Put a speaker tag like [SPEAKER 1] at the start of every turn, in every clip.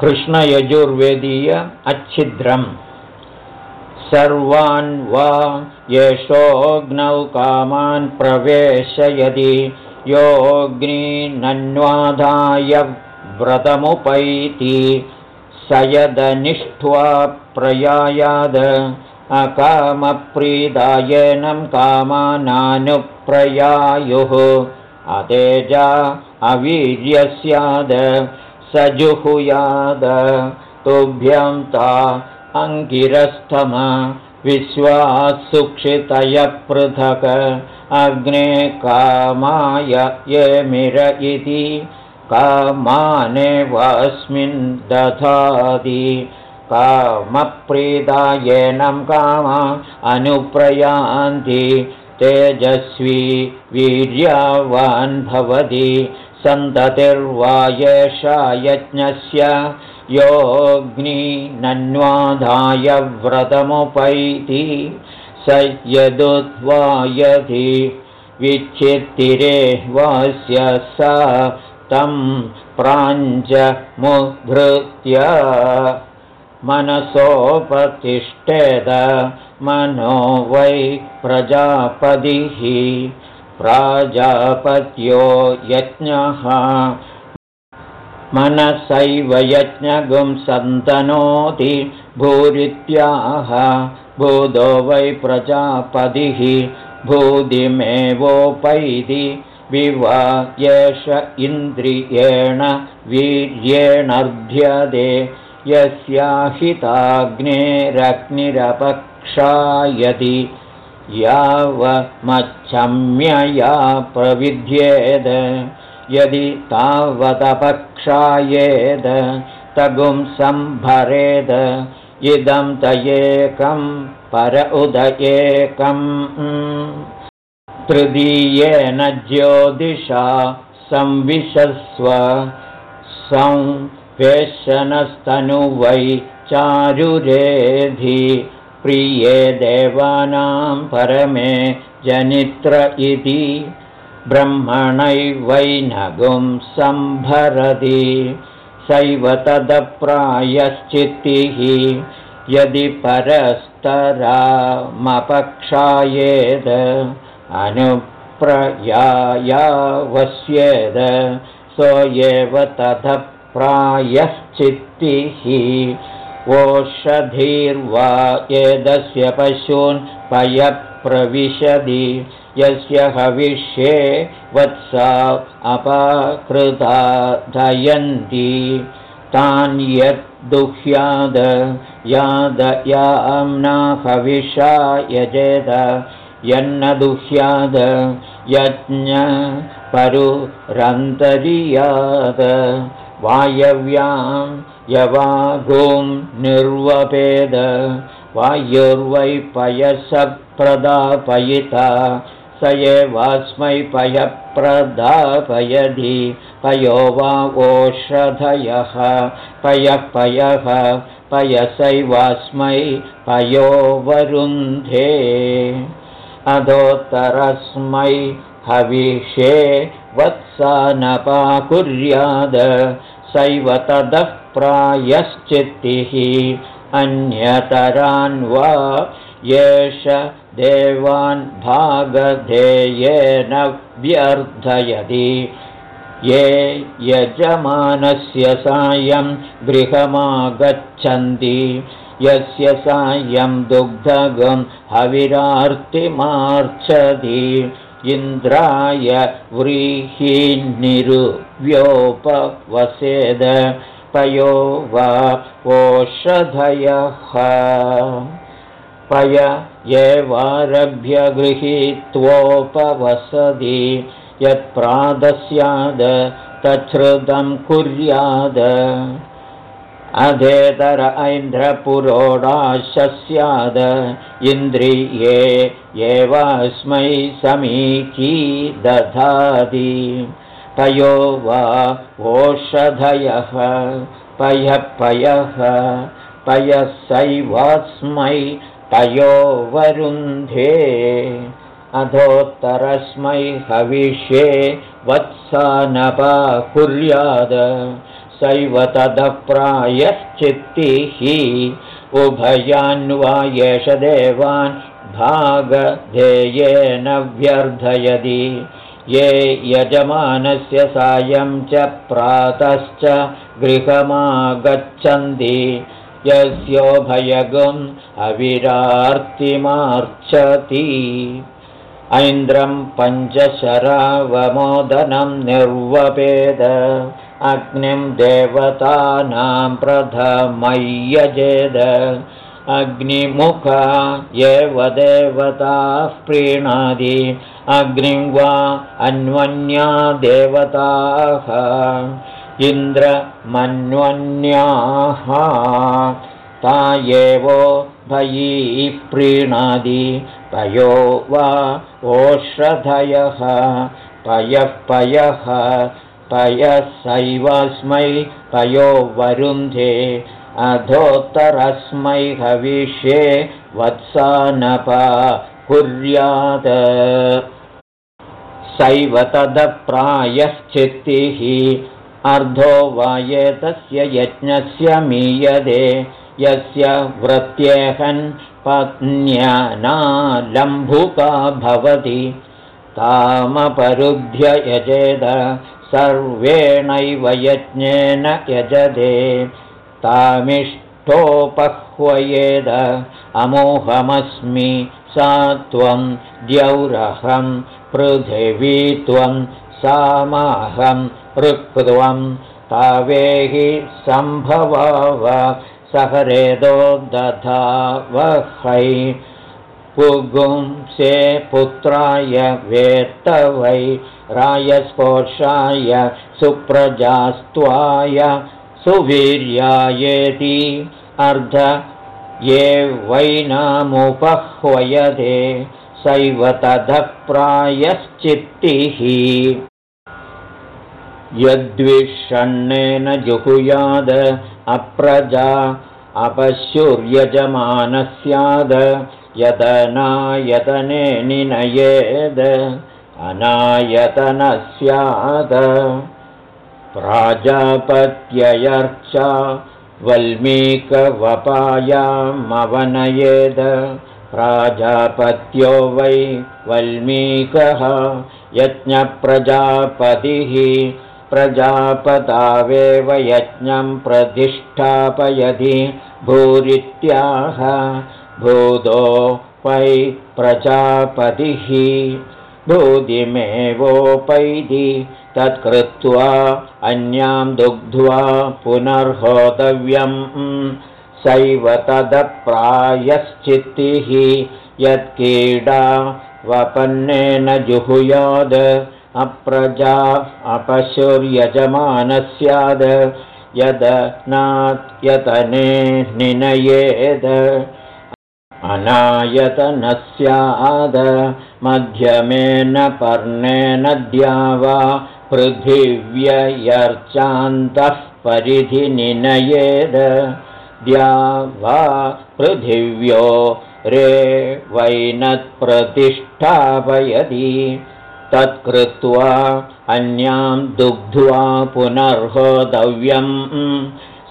[SPEAKER 1] कृष्णयजुर्वेदीय अच्छिद्रम्। सर्वान् वा येषोऽग्नौ कामान् प्रवेशयति। योऽग्निनन्वाधाय व्रतमुपैति। स यदनिष्ट्वा प्रयायाद। अकामप्रीदायनं कामानानुप्रयायुः। अतेजा अवीर्यस्याद स जुहुयाद तुभ्यं ता अङ्गिरस्थम विश्वासुक्षितय पृथक्। अग्ने कामाय येमिर इति कामानेवास्मिन् दधाति। कामप्रीदायेनं कामा अनुप्रयान्ति तेजस्वी वीर्यावान् भवति सन्ततिर्वा येषा यज्ञस्य योऽग्निनन्वाधाय व्रतमुपैति स यदुद्वायधि विच्छित्तिरे वास्य स तं प्राञ्जमुधृत्य मनसोपतिष्ठेद मनो वै प्रजापतिः प्राजापत्यो यज्ञः। मनसैव यज्ञगुं सन्तनोति भूरित्याह। भूदो वै प्रजापतिः भूदिमेवोपैति विवा एष इन्द्रियेण वीर्येणर्ध्यदे यस्याहिताग्नेरग्निरपक्षायति यावमच्छम्यया प्रविध्येद। यदि तावदपक्षायेद तगुं सम्भरेद इदं तयेकं पर उदयेकम् तृतीयेन ज्योतिषा संविशस्व संवेशनस्तनुवै चारुरेधि प्रिये देवानां परमे जनित्र इति। ब्रह्मणैवैनगुं सम्भरति सैव तदप्रायश्चित्तिः। यदि परस्तरामपक्षायेद अनुप्रयायावस्येद सो एव ततः प्रायश्चित्तिः ओषधीर्वा एदस्य पशून् पयप्रविशति यस्य हविष्ये वत्सा अपाकृता धयन्ति। तान् यद्दुह्याद यादयाम्ना हविषा यजेद यन्न दुह्याद यज्ञपरुरन्तरियाद वायव्यां यवागुं निर्वपेद वायुर्वै पयसप्रदापयिता स एवास्मै पयप्रदापयधि पयो वा ओषधयः पयः पयः पयसैवास्मै पयोवरुन्धे अधोत्तरस्मै हविषे वत्सानपाकुर्याद सैव ततः प्रायश्चित्तिः। अन्यतरान् वा येष देवान् भागधेयेन व्यर्थयति। ये यजमानस्य सायं गृहमागच्छन्ति। यस्य सायं दुग्धगं हविरार्तिमार्चति इन्द्राय व्रीहीन्निरुव्योपवसेद पयो वा ओषधयः। पय एवारभ्य गृहीत्वोपवसति। यत्प्रादस्याद तच्छ्रुतं कुर्याद। अधेतर ऐन्द्रपुरोडाशस्याद। इन्द्रिये एवास्मै समीची दधाति पयो वा ओषधयः पयः पयः पयसैवास्मै वरुन्धे। अधोत्तरस्मै हविष्ये वत्सानपा कुर्याद सैव ततः प्रायश्चित्तिः उभयान्वा एष देवान् भागधेयेन व्यर्धयति ये यजमानस्य सायं च प्रातश्च गृहमागच्छन्ति। यस्योभयगुम् अविरार्तिमार्चति ऐन्द्रं पञ्चशरावमोदनं निर्वपेद। अग्निं देवतानां प्रथमय्यजेद अग्निमुखा एव देवताः प्रीणादि। अग्निं वा अन्वन्या देवताः। इन्द्रमन्वन्याः ता एवो भयी प्रीणादि। पयो वा ओषधयः पयः पयः। पयसैवस्मै पयो वरुन्धे अधोत्तरस्मै हविष्ये वत्सानपा कुर्यात्। सैव तदप्रायश्चित्तिः अर्धो वा एतस्य यज्ञस्य मीयते यस्य वृत्येहन् पत्न्यनालम्भुका भवति। तामपरुध्य यजेद सर्वेणैव यज्ञेन यजदे तामिष्ठोपह्वयेद अमोहमस्मि सा त्वं द्यौरहं पृथिवी त्वं सामाहं ऋक्त्वं तावेहि सम्भवाव सहरेदो दधा वै पुगुंसे पुत्राय वेत्तवै रायस्पोषाय सुप्रजास्त्वाय सुवीर्यायेति। अर्ध ये वैनामुपह्वयते सैव ततः प्रायश्चित्तिः। यद्विषण्णेन जुहुयाद अप्रजा अपश्युर्यजमानस्याद यदनायतने निनयेद प्राजापत्ययर्चा वल्मीकवपायामवनयेद। प्राजापत्यो वै वल्मीकः यज्ञप्रजापतिः। प्रजापदावेव यज्ञं प्रतिष्ठापयति भूरित्याह। भूतो वै प्रजापतिः। भूदिमेवोपैति तत्कृत्वा अन्यां दुग्ध्वा पुनर्होतव्यम्। सैव तदप्रायश्चित्तिः। यत्कीडा वपन्नेन जुहुयाद। अप्रजा अपशुर्यजमानस्याद। यद नात्यतने निनयेद। अनायतनस्याद। मध्यमेन पर्णेन द्यावा पृथिव्ययर्चान्तः परिधिनिनयेद द्या वा पृथिव्यो रे वैनत्प्रतिष्ठापयति। तत्कृत्वा अन्यां दुग्ध्वा पुनर्होतव्यम्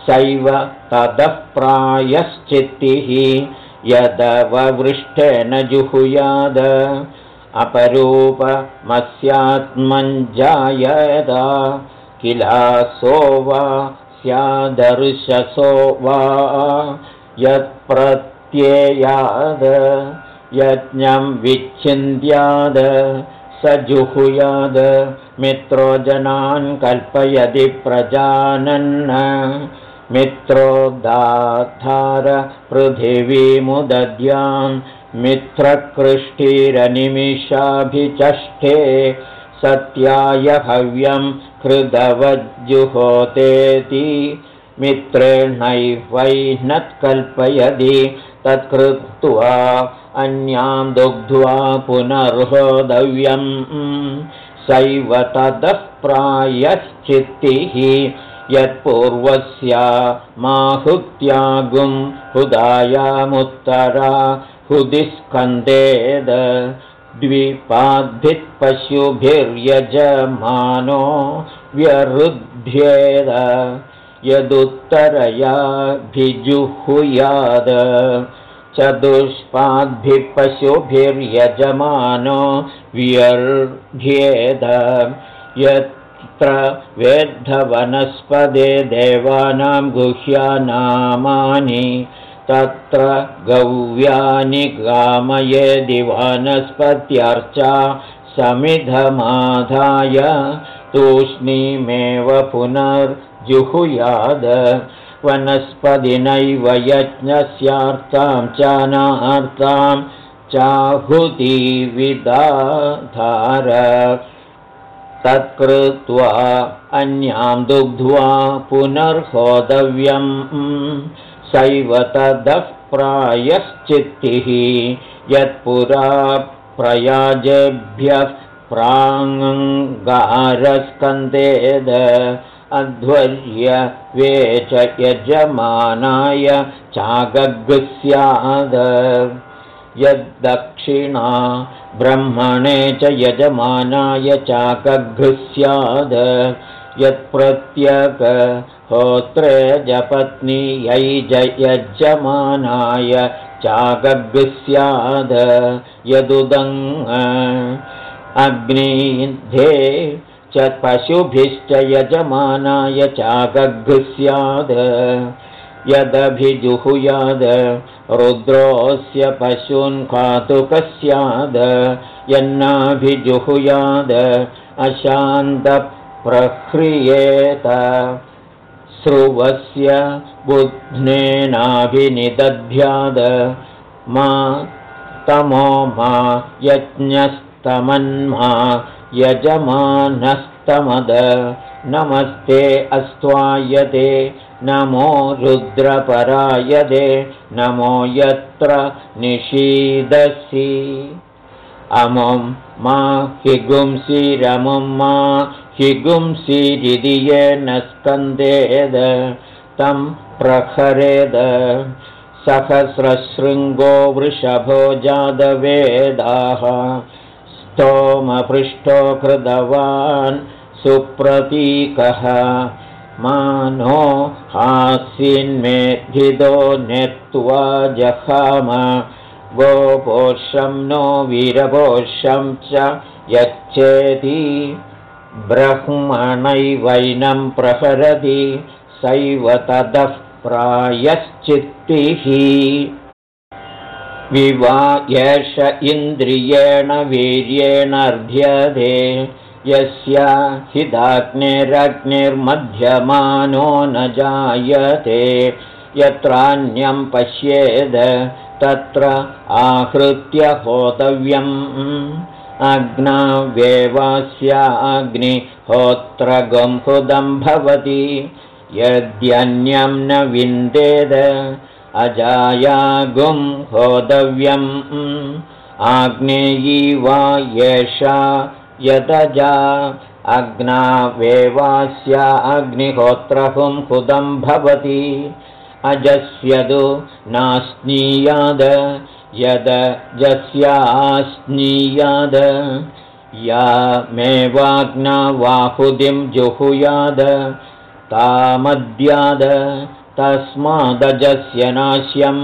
[SPEAKER 1] सैव ततः प्रायश्चित्तिः। यदववृष्टेन जुहुयाद अपरूपमस्यात्मञ्जायद किलासो वा स्यादर्शसो वा यत्प्रत्ययाद यज्ञं विच्छिन्द्याद स जुहुयाद मित्रो जनान् कल्पयति प्रजानन् मित्रोदाधार पृथिवीमुदद्यां मित्रकृष्टिरनिमिषाभिचष्टे सत्याय हव्यं हृदवज्जुहोतेति मित्रेणैवैनत्कल्पयति तत्कृत्वा अन्यां दुग्ध्वा पुनर्होदव्यम्। सैव ततः प्रायश्चित्तिः यत्पूर्वस्या माहुत्यागुं हुदायामुत्तरा हुदिस्कन्देद द्विपाद्भित्पशुभिर्यजमानो व्यरुध्येद यदुत्तरयाभिजुहुयाद चतुष्पाद्भिः पशुभिर्यजमानो व्यर्ध्येद यत्र वेद्धवनस्पदे देवानां गुह्यानामानि तत्र गव्यानि गामयेदि वनस्पत्यर्चा समिधमाधाय तूष्णीमेव पुनर्जुहुयाद। वनस्पतिनैव यज्ञस्यार्तां चानार्तां चाहुतिविदाधार। तत्कृत्वा अन्यां दुग्ध्वा पुनर्होदव्यम् सैव तदः प्रायश्चित्तिः। यत्पुरा प्रयाजेभ्यः प्राङ्गारस्कन्देद। अध्वर्य वे च यजमानाय चागग्स्याद यद्दक्षिणा ब्रह्मणे च यजमानाय चाकघृस्याद यत्प्रत्यग होत्रे जपत्नी यै यजमानाय चागग्स्याद यदुदङ् अग्निधे च पशुभिश्च यजमानाय चागघ्स्याद यदभिजुहुयाद रुद्रोऽस्य पशून् खातुकस्याद यन्नाभिजुहुयाद अशान्तप्रह्रियेत स्रुवस्य बुध्नेनाभिनिदध्याद मा तमो मा यज्ञस्तमन्मा यजमानस्तमद। नमस्ते अस्त्वायते नमो रुद्रपरायदे नमो यत्र निषीदसि। अमुं मा हिगुंसिरमुं मा हिगुंसिरिदि येन स्कन्देद तं प्रखरेद। सहस्रशृङ्गो वृषभो जादवेदाः स्तोमपृष्ठो कृतवान् सुप्रतीकः। मानो हास्यन्मेधितो नेत्वा जहाम गोपोषं नो वीरपोषं च यच्छेति ब्रह्मणैवैनं प्रहरति सैव ततः प्रायश्चित्तिः। विवा एष इन्द्रियेण वीर्येणार्ध्यते यस्य हिताग्निरग्निर्मध्यमानो न जायते यत्रान्यं पश्येद तत्र आहृत्य होतव्यम् अग्नाव्येवास्याग्निहोत्रगम्भुदं भवति यद्यन्यं न विन्देद अजायागुं होदव्यम्। आग्नेयी वा एषा यदजा अग्नावेवास्या अग्निहोत्रहुं कुदं भवति अजस्यदु नास्नीयाद यदजस्यास्नीयाद या मेवाग्नावाहुदिं जुहुयाद तामद्याद तस्मादजस्य नाश्यम्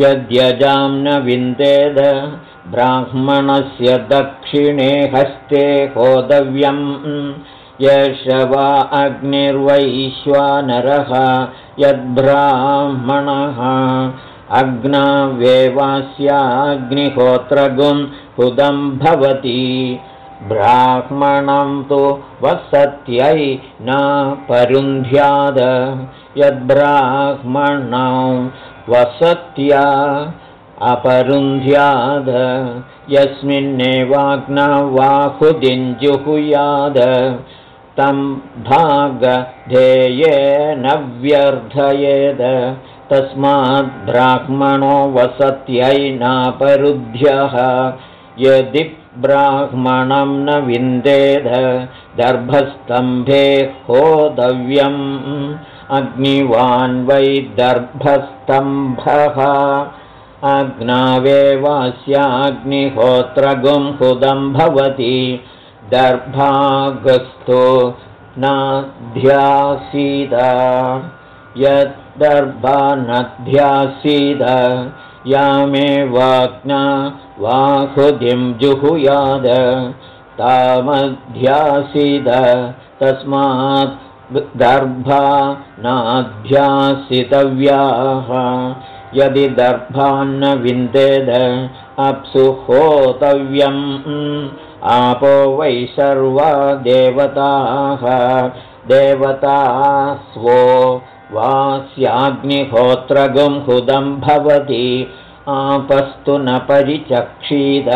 [SPEAKER 1] यद्यजां न विन्देद ब्राह्मणस्य दक्षिणे हस्ते होदव्यम् यश वा अग्निर्वैश्वानरः यद्ब्राह्मणः अग्नावेवास्याग्निहोत्रगुं हुदं भवति। ब्राह्मणं तु वसत्यै न परुन्ध्याद। यद्ब्राह्मणौ वसत्या अपरुन्ध्याद यस्मिन्नेवाग्नवाहुदिञ्जुहुयाद। तं भागधेयेन व्यर्थयेद तस्माद्ब्राह्मणो वसत्यै नापरुध्यः। यदि ब्राह्मणं न विन्देद दर्भस्तम्भे होदव्यम्। अग्निवान् वै दर्भस्तम्भः। अग्नावेवास्याग्निहोत्रगुं हुदं भवति। दर्भागस्थो नाध्यासीद। यद्दर्भानध्यासीद यामे वाग्ना वाहुदिं जुहुयाद। तामध्यासीद। तस्मात् दर्भा नाध्यासितव्याः यदि दर्भान्न विन्देद अप्सु होतव्यम् आपो वै सर्वा देवताः देवता स्वो वास्याग्निहोत्रगुंहुदं भवति आपस्तु न परिचक्षीद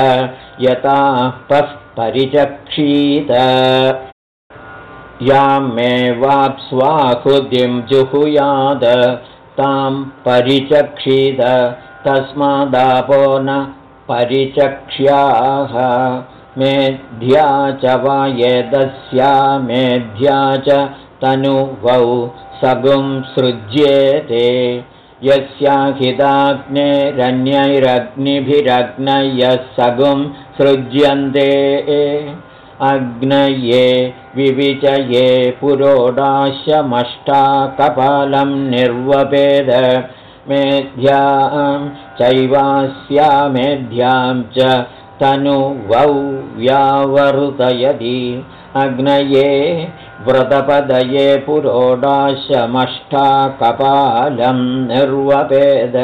[SPEAKER 1] यतापः परिचक्षीद। यामेवाप्स्वाहुतिं जुहुयाद तां परिचक्षीद तस्मादापो न परिचक्ष्याः। मेध्या च वा यदस्या मेध्या च तनुवौ सगुं सृज्येते। यस्याहिताग्नेरन्यैरग्निभिरग्नयः सगुं सृज्यन्ते। अग्नये विविचये पुरोडाशमष्टाकपालं निर्वपेद। मेध्यां चैवास्या मेध्यां च तनुवौ व्यावर्तयति अग्नये व्रतपदये पुरोडाशमष्टाकपालं निर्वपेद।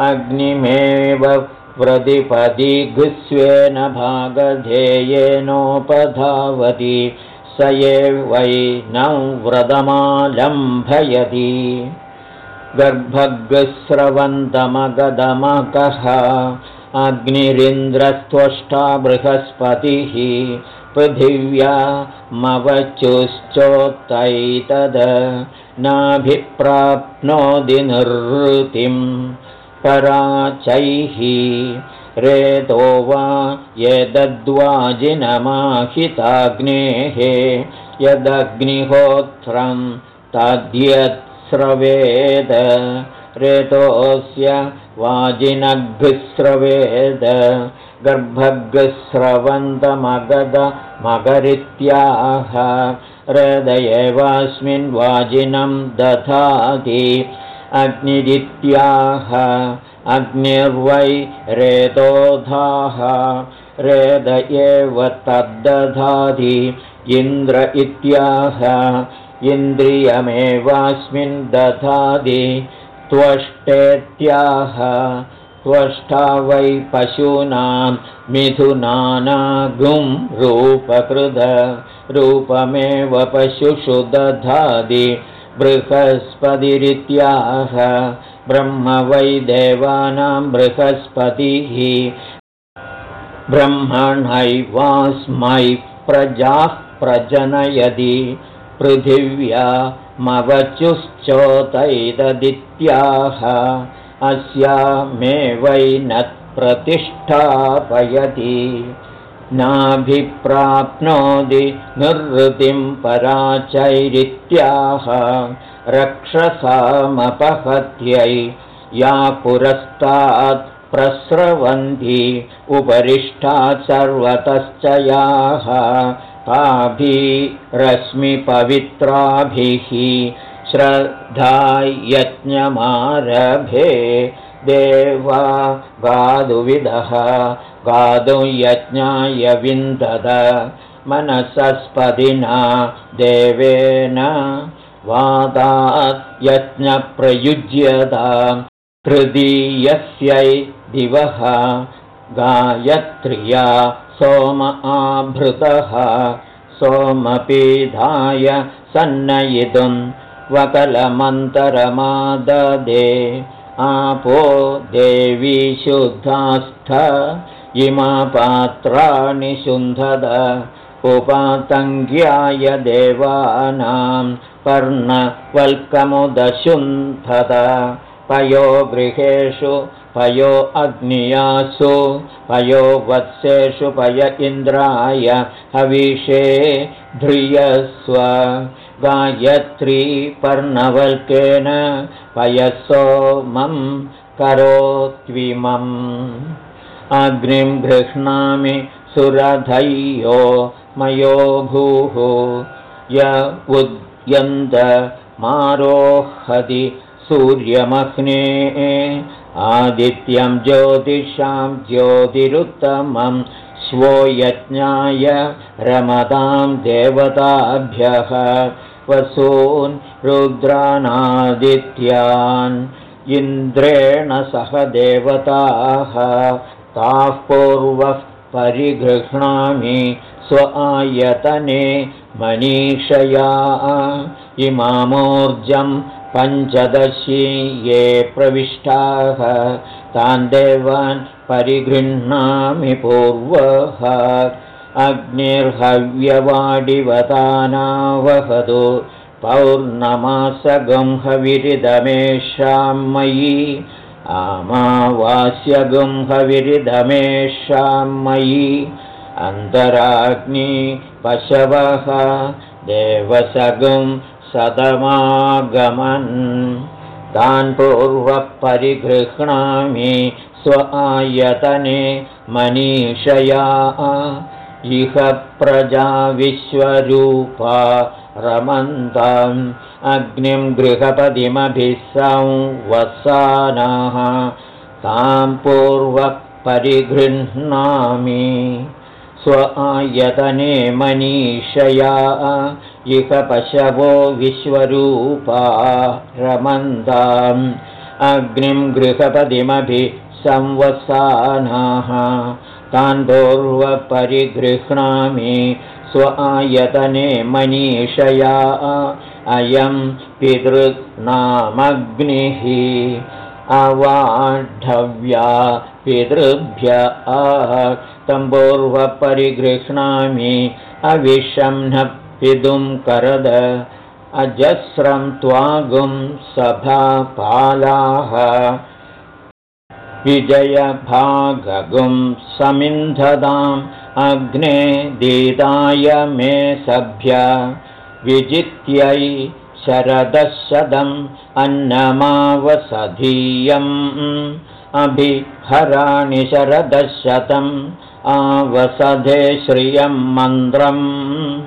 [SPEAKER 1] अग्निमेव प्रतिपदिघुस्वेन भागधेयेनोपधावति। स एवैनं व्रतमालम्भयति। गर्भगस्रवन्तमगदमकः अग्निरिन्द्रस्त्वष्टा बृहस्पतिः पृथिव्यामवचुश्चोत्तैतद नाभिप्राप्नोति निर्वृतिम् पराचैः रेतो वा यदद्वाजिनमाहिताग्नेः यदग्निहोत्रं तद्यत्स्रवेद रेतोऽस्य वाजिनघ्स्रवेद गर्भगस्रवन्तमगदमगरित्याह हृदयेवास्मिन् वाजिनं दधाति अग्निरित्याह। अग्निर्वै रेतोधाः। रेद एव तद्दधाति इन्द्र इत्याह। इन्द्रियमेवास्मिन् दधाति त्वष्टेत्याह त्वष्टा वै पशूनां मिथुनानागुं रूपकृद रूपमेव पशुषु दधाति बृहस्पतिरित्याह ब्रह्म वै देवानां बृहस्पतिः। ब्रह्मणैवास्मै प्रजाः प्रजनयति पृथिव्यामवचुश्चोतैतदित्याह अस्या मे वै न प्रतिष्ठापयति नाभिप्राप्नोति निर्वृतिं पराचैरित्याह रक्षसामपहत्यै या पुरस्तात् प्रस्रवन्ति उपरिष्टात् सर्वतश्च याः। ताभिरश्मिपवित्राभिः श्रद्धा यज्ञमारभे देवा गादुविदः गादुयज्ञाय विन्दद मनसस्पदिना देवेन वादात् यज्ञप्रयुज्यता तृतीयस्यै दिवः गायत्र्या सोम आभृतः सोमपीधाय सन्नयितुं वकलमन्तरमाददे आपो देवी शुद्धास्थ इमा पात्राणि शुन्धद उपातङ्ग्याय देवानां पर्णवल्कमुदशुन्धद पयो गृहेषु पयो अग्नियासु पयो वत्सेषु पय इन्द्राय हविषे ध्रियस्व। गायत्री पर्णवल्केन पयसोमं करोत्विमम् अग्निं गृह्णामि सुरधय्यो मयो भूः य उद्यन्तमारोहति सूर्यमह्ने आदित्यं ज्योतिषां ज्योतिरुत्तमं स्वो यज्ञाय रमतां देवताभ्यः वसून् रुद्रानादित्यान् इन्द्रेण सह देवताः ताः पूर्वः परिगृह्णामि स्व आयतने मनीषया इमामोर्जं पञ्चदशी ये प्रविष्टाः तान् देवान् परिगृह्णामि पूर्वः। अग्निर्हव्यवाडिवतानावहतु पौर्णमासगुंहविरिदमेषां मयि। आमावास्यगुंहविरिदमेषां मयि। अन्तराग्नि पशवः देवसगुं सदमागमन्। तान् पूर्वः परिगृह्णामि स्व आयतने मनीषया। इह प्रजा विश्वरूपा रमन्ताम्। अग्निं गृहपदिमभिः संवसानाः तां पूर्वः परिगृह्णामि स्व आयतने मनीषया इह पशवो विश्वरूपा रमन्ताम्। अग्निं गृहपदिमभिः संवसानाः तान् पूर्वपरिगृह्णामि। स्व आयतने मनीषया। अयं पितृनामग्निः। अवाढव्या पितृभ्य तं पूर्वपरिगृह्णामि। अविशं न पितुं करद अजस्रं त्वागुं सभापालाः। विजयभागगुं समिन्धदाम् अग्ने दीदाय मे सभ्य। विजित्यै शरदशदम् अन्नमावसधीयम्। अभिहराणि शरदशतम् आवसधे श्रियं मन्त्रम्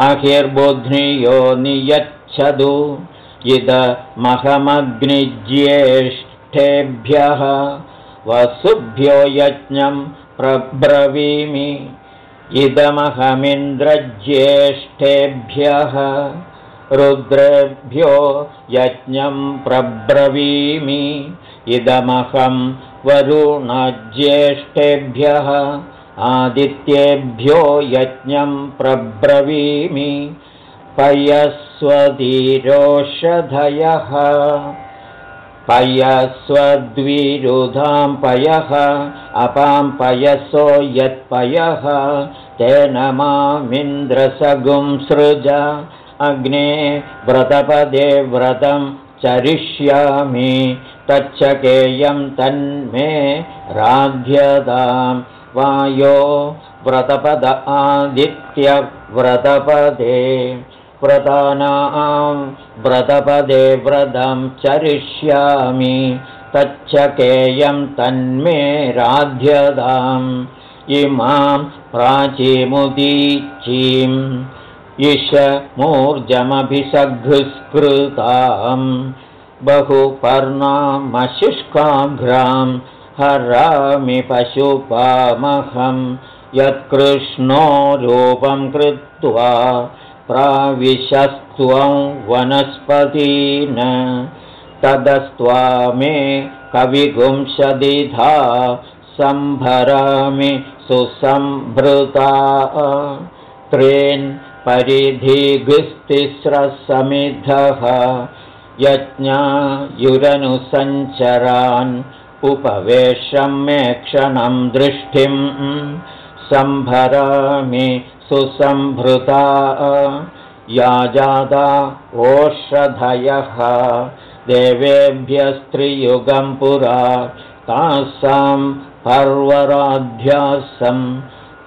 [SPEAKER 1] अहिर्बुध्नियो नियच्छतु। इदमहमग्निज्येष्ठेभ्यः वसुभ्यो यज्ञं प्रब्रवीमि। इदमहमिन्द्रज्येष्ठेभ्यः रुद्रेभ्यो यज्ञं प्रब्रवीमि। इदमहं वरुणज्येष्ठेभ्यः आदित्येभ्यो यज्ञं प्रब्रवीमि पयस्वधीरोषधयः पयस्वद्विरुधां पयः अपां पयसो यत्पयः तेन मामिन्द्रसगुं सृज अग्ने व्रतपदे व्रतं चरिष्यामि तच्चकेयं तन्मे राध्यतां वायो व्रतपद आदित्यव्रतपदे व्रतानां व्रतपदे व्रतं चरिष्यामि तच्चकेयं तन्मे राध्यताम् इमां प्राचीमुदीचीम् इषमूर्जमभिसघृस्कृताम् बहुपर्णामशुष्काघ्रां हरामि पशुपामहं यत्कृष्णो रूपं कृत्वा प्राविशस्त्वं वनस्पतीन। तदस्त्वा मे कविगुंशदिधा सम्भरामि सुसम्भृता त्रेन् परिधिघुस्तिस्रसमिधः यज्ञायुरनुसञ्चरान् उपवेशं मे क्षणं दृष्टिं सम्भरामि सुसम्भृता या जाता ओषधयः। देवेभ्यस्त्रियुगं पुरा। तासां पर्वराध्यासं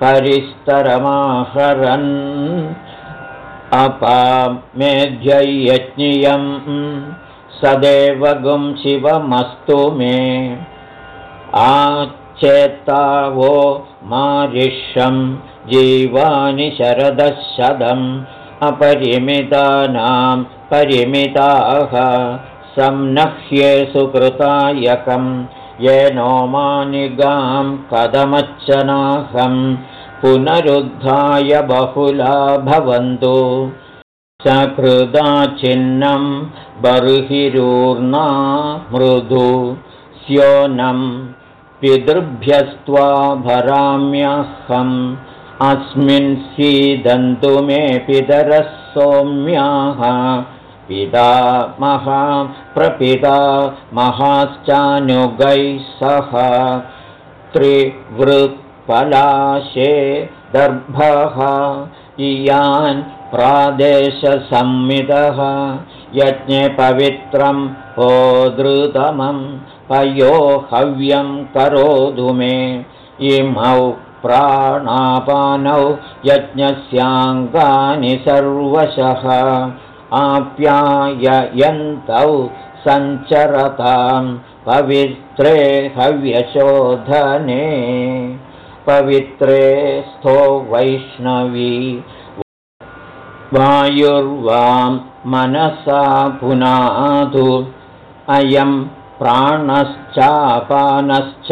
[SPEAKER 1] परिस्तरमाहरन्। अपामेध्ययज्ञियं सदेवगुं शिवमस्तु मे। आचेत्तावो मारिषं जीवानि शरदशदम् अपरिमितानां परिमिताः। संनह्ये सुकृतायकं येनो मानिगां कदमच्चनाहं। पुनरुद्धाय बहुला भवन्तु सकृदाचिन्नं बर्हिरूर्णा मृदु स्योनं पितृभ्यस्त्वा भराम्यहम्। अस्मिन् सीदन्तु मे पितरः सौम्याः। पिता महा प्रपिता महाश्चानुगैः सह। त्रिवृत्पलाशे दर्भः। इयान् प्रादेशसंमितः यज्ञे पवित्रं होदृतमं पयो हव्यं करोतु मे। इमौ प्राणापानौ यज्ञस्याङ्गानि सर्वशः आप्याययन्तौ सञ्चरतां पवित्रे हव्यशोधने। पवित्रे स्थो वैष्णवी वायुर्वां मनसा पुनातु अयं प्राणश्चापानश्च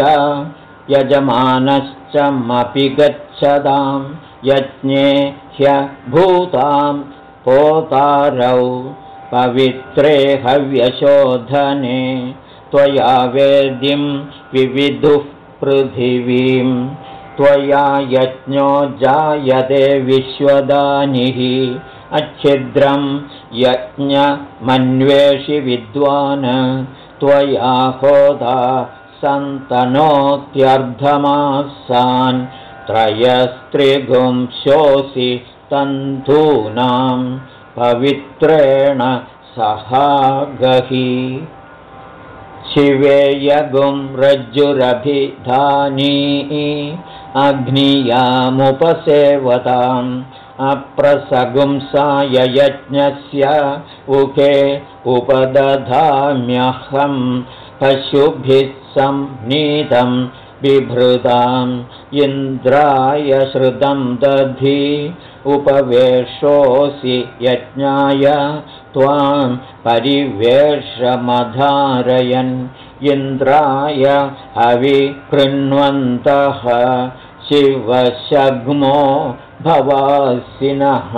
[SPEAKER 1] यजमानश्चमपि गच्छतां। यज्ञे ह्यभूतां पोतारौ पवित्रे हव्यशोधने त्वया वेद्यं विविदुः पृथिवीं। त्वया यज्ञो जायते विश्वदानिः अच्छिद्रं यज्ञमन्वेषि विद्वान् त्वया होदा सन्तनोत्यर्धमासान् त्रयस्त्रिगुंशोऽसि तन्तूनां पवित्रेण सहागहि। शिवेयगुं रज्जुरभिधानी अग्नियामुपसेवताम् अप्रसगुंसाय यज्ञस्य उके उपदधाम्यहं पशुभिः संनीतं बिभृताम् इन्द्राय श्रुतं दधि उपवेशोऽसि यज्ञाय त्वां परिवेषमधारयन् इन्द्राय अविकृण्वन्तः शिवशग्मो भवासिनः।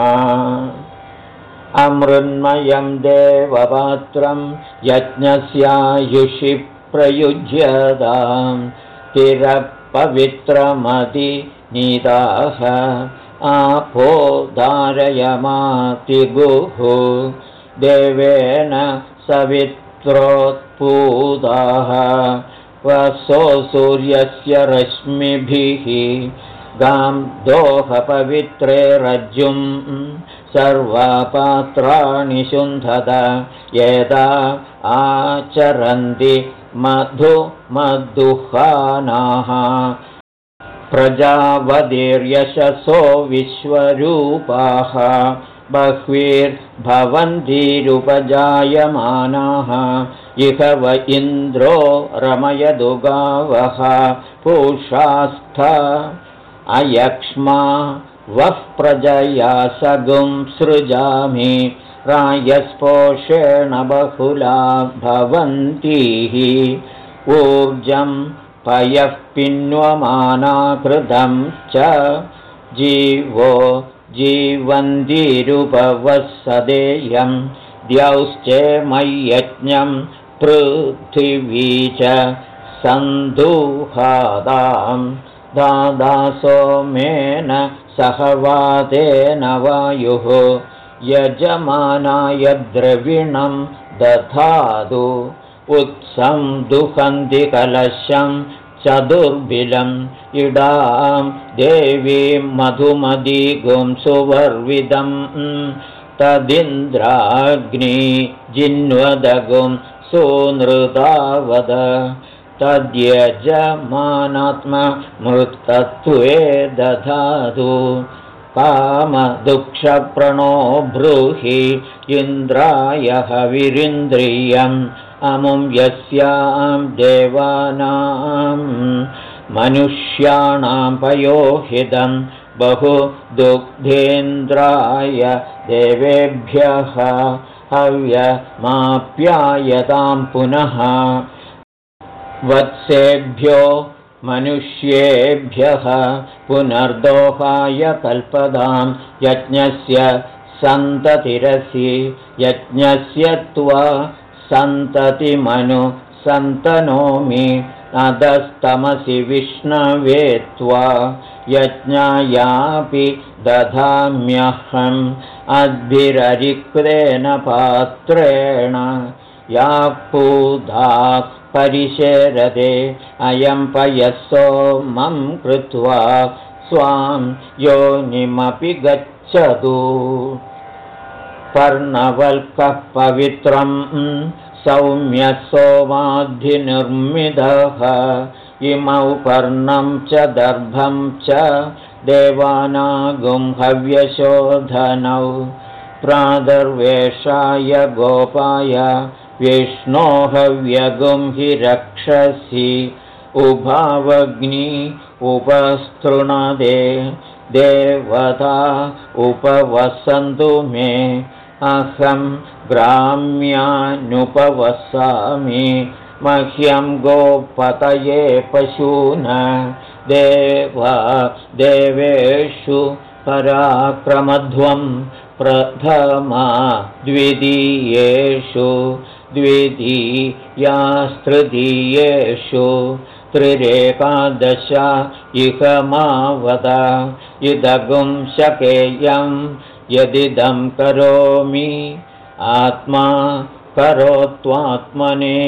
[SPEAKER 1] अमृन्मयं देवपात्रं यज्ञस्यायुषि प्रयुज्यतां तिरपवित्रमतिनीताः आपो धारयमातिगुः। देवेन सवित्रोत्पूताः। वसो सूर्यस्य रश्मिभिः गां दोहपवित्रे रज्जुं सर्वपात्राणि शुन्धत यदा आचरन्ति मधुमधुहानाः प्रजावधिर्यशसो विश्वरूपाः बह्वीर्भवन्तीरुपजायमानाः। इह व इन्द्रो रमयदुगावः। पूषास्थ अयक्ष्मा वः प्रजया सगुं सृजामि रायस्पोषेण बहुला भवन्तीः ऊर्जं पयः पिन्वमानाकृतं च जीवो जीवन्तीरुपवसदेयं द्यौश्चे मय्यज्ञं पृथिवी च सन्दुहादां दादा सोमेन सहवादेन वायुः यजमानाय द्रविणं दधातु। उत्सं दुहन्ति कलशं चतुर्बिलम् इडां देवीं मधुमदीगुं सुवर्विदं। तदिन्द्राग्नि जिन्वदगुं सुनृतावद तद्यजमानात्ममृत्तत्वे दधातु। कामदुःखप्रणो ब्रूहि इन्द्राय हविरिन्द्रियम् अमुं यस्यां देवानां मनुष्याणां पयोहितं बहु दुग्धेन्द्राय देवेभ्यः हव्यमाप्यायतां पुनः वत्सेभ्यो मनुष्येभ्यः पुनर्दोहाय कल्पदां यज्ञस्य सन्ततिरसि यज्ञस्य त्वा सन्ततिमनु सन्तनोमि अधस्तमसि विष्णवे त्वा यज्ञायापि दधाम्यहम् अद्भिररिक्तेन पात्रेण या पूधा परिशेरदे अयं पयसोमं कृत्वा स्वां योनिमपि गच्छतु। पर्णवल्कः पवित्रम् सौम्यः सोमाधिनिर्मितः इमौ पर्णं च दर्भं च देवानागुं हव्यशोधनौ। प्रादर्वेषाय गोपाय विष्णो हव्यगुं हि रक्षसि। उभावग्नि उपस्तृणदे देवता उपवसन्तु मे। अहं ग्राम्यानुपवसामि मह्यं गोपतये पशून। देव देवेषु पराक्रमध्वं प्रथमा द्वितीयेषु द्वितीयास्तृतीयेषु त्रिरेकादश इहमावद इदगुं शकेयं यदिदं करोमि आत्मा करोत्वात्मने।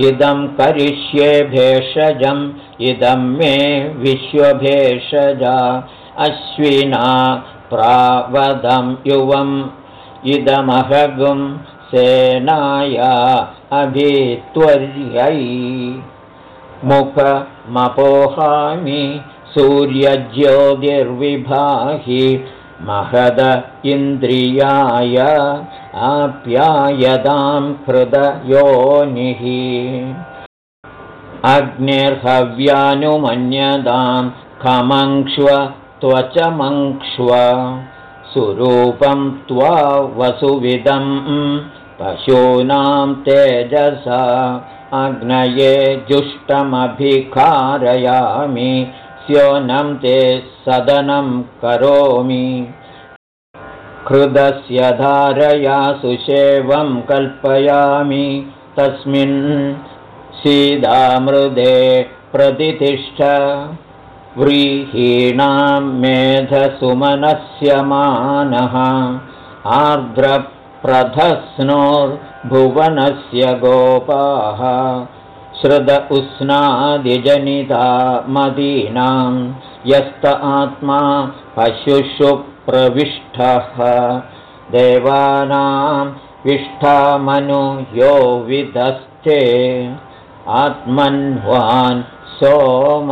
[SPEAKER 1] इदं करिष्ये भेषजम् इदं मे विश्वभेषजा। अश्विना प्रावदं युवम् इदमहगुं सेनाया अभित्वर्यै मुखमपोहामि सूर्यज्योतिर्विभाहि महद इन्द्रियाय आप्यायदां हृदयोनिः अग्निर्हव्यानुमन्यदां खमङ्क्ष्व त्वचमङ्क्ष्व सुरूपं त्वा वसुविदं पशूनां तेजसा अग्नये जुष्टमभिकारयामि स्योनं ते सदनं करोमि। हृदस्य धारया सुषेवं कल्पयामि तस्मिन् सीदामृदे प्रतिष्ठ। व्रीहीणां मेधसुमनस्य मानः आर्द्रप्रधस्नोर्भुवनस्य गोपाः श्रुत उष्णादिजनिता मदीनां यस्त आत्मा पशुषु प्रविष्टः देवानां विष्ठामनु यो विधस्ते आत्मन्वान् सोम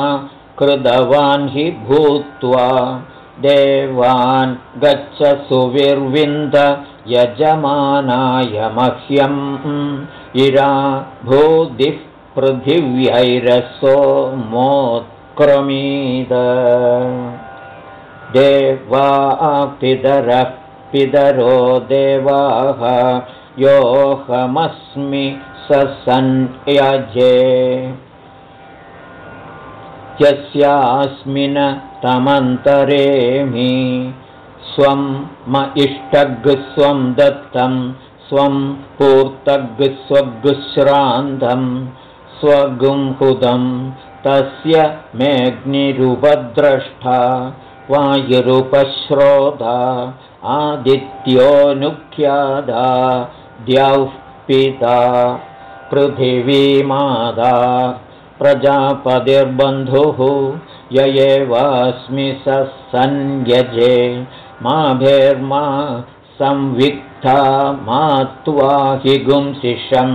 [SPEAKER 1] कृतवान् हि भूत्वा। देवान् गच्छ सुविर्विन्द यजमानाय मह्यम् इरा भूदिः पृथिव्यैरसो मोत्क्रमीद। देवा पितरः पितरो देवाः योऽहमस्मि स सन्यजे यस्यास्मिन् तमन्तरेमि स्वं म इष्टग्स्वं दत्तं स्वं पूर्तग्स्वग्श्रान्तं स्वगुंहुदं तस्य मेऽग्निरुपद्रष्टा वायुरुपश्रोता आदित्योऽनुख्यादा द्यौः पिता पृथिवीमादा प्रजापतिर्बन्धुः य एवास्मि स सन्यजे मा त्वा हि गुंसिषं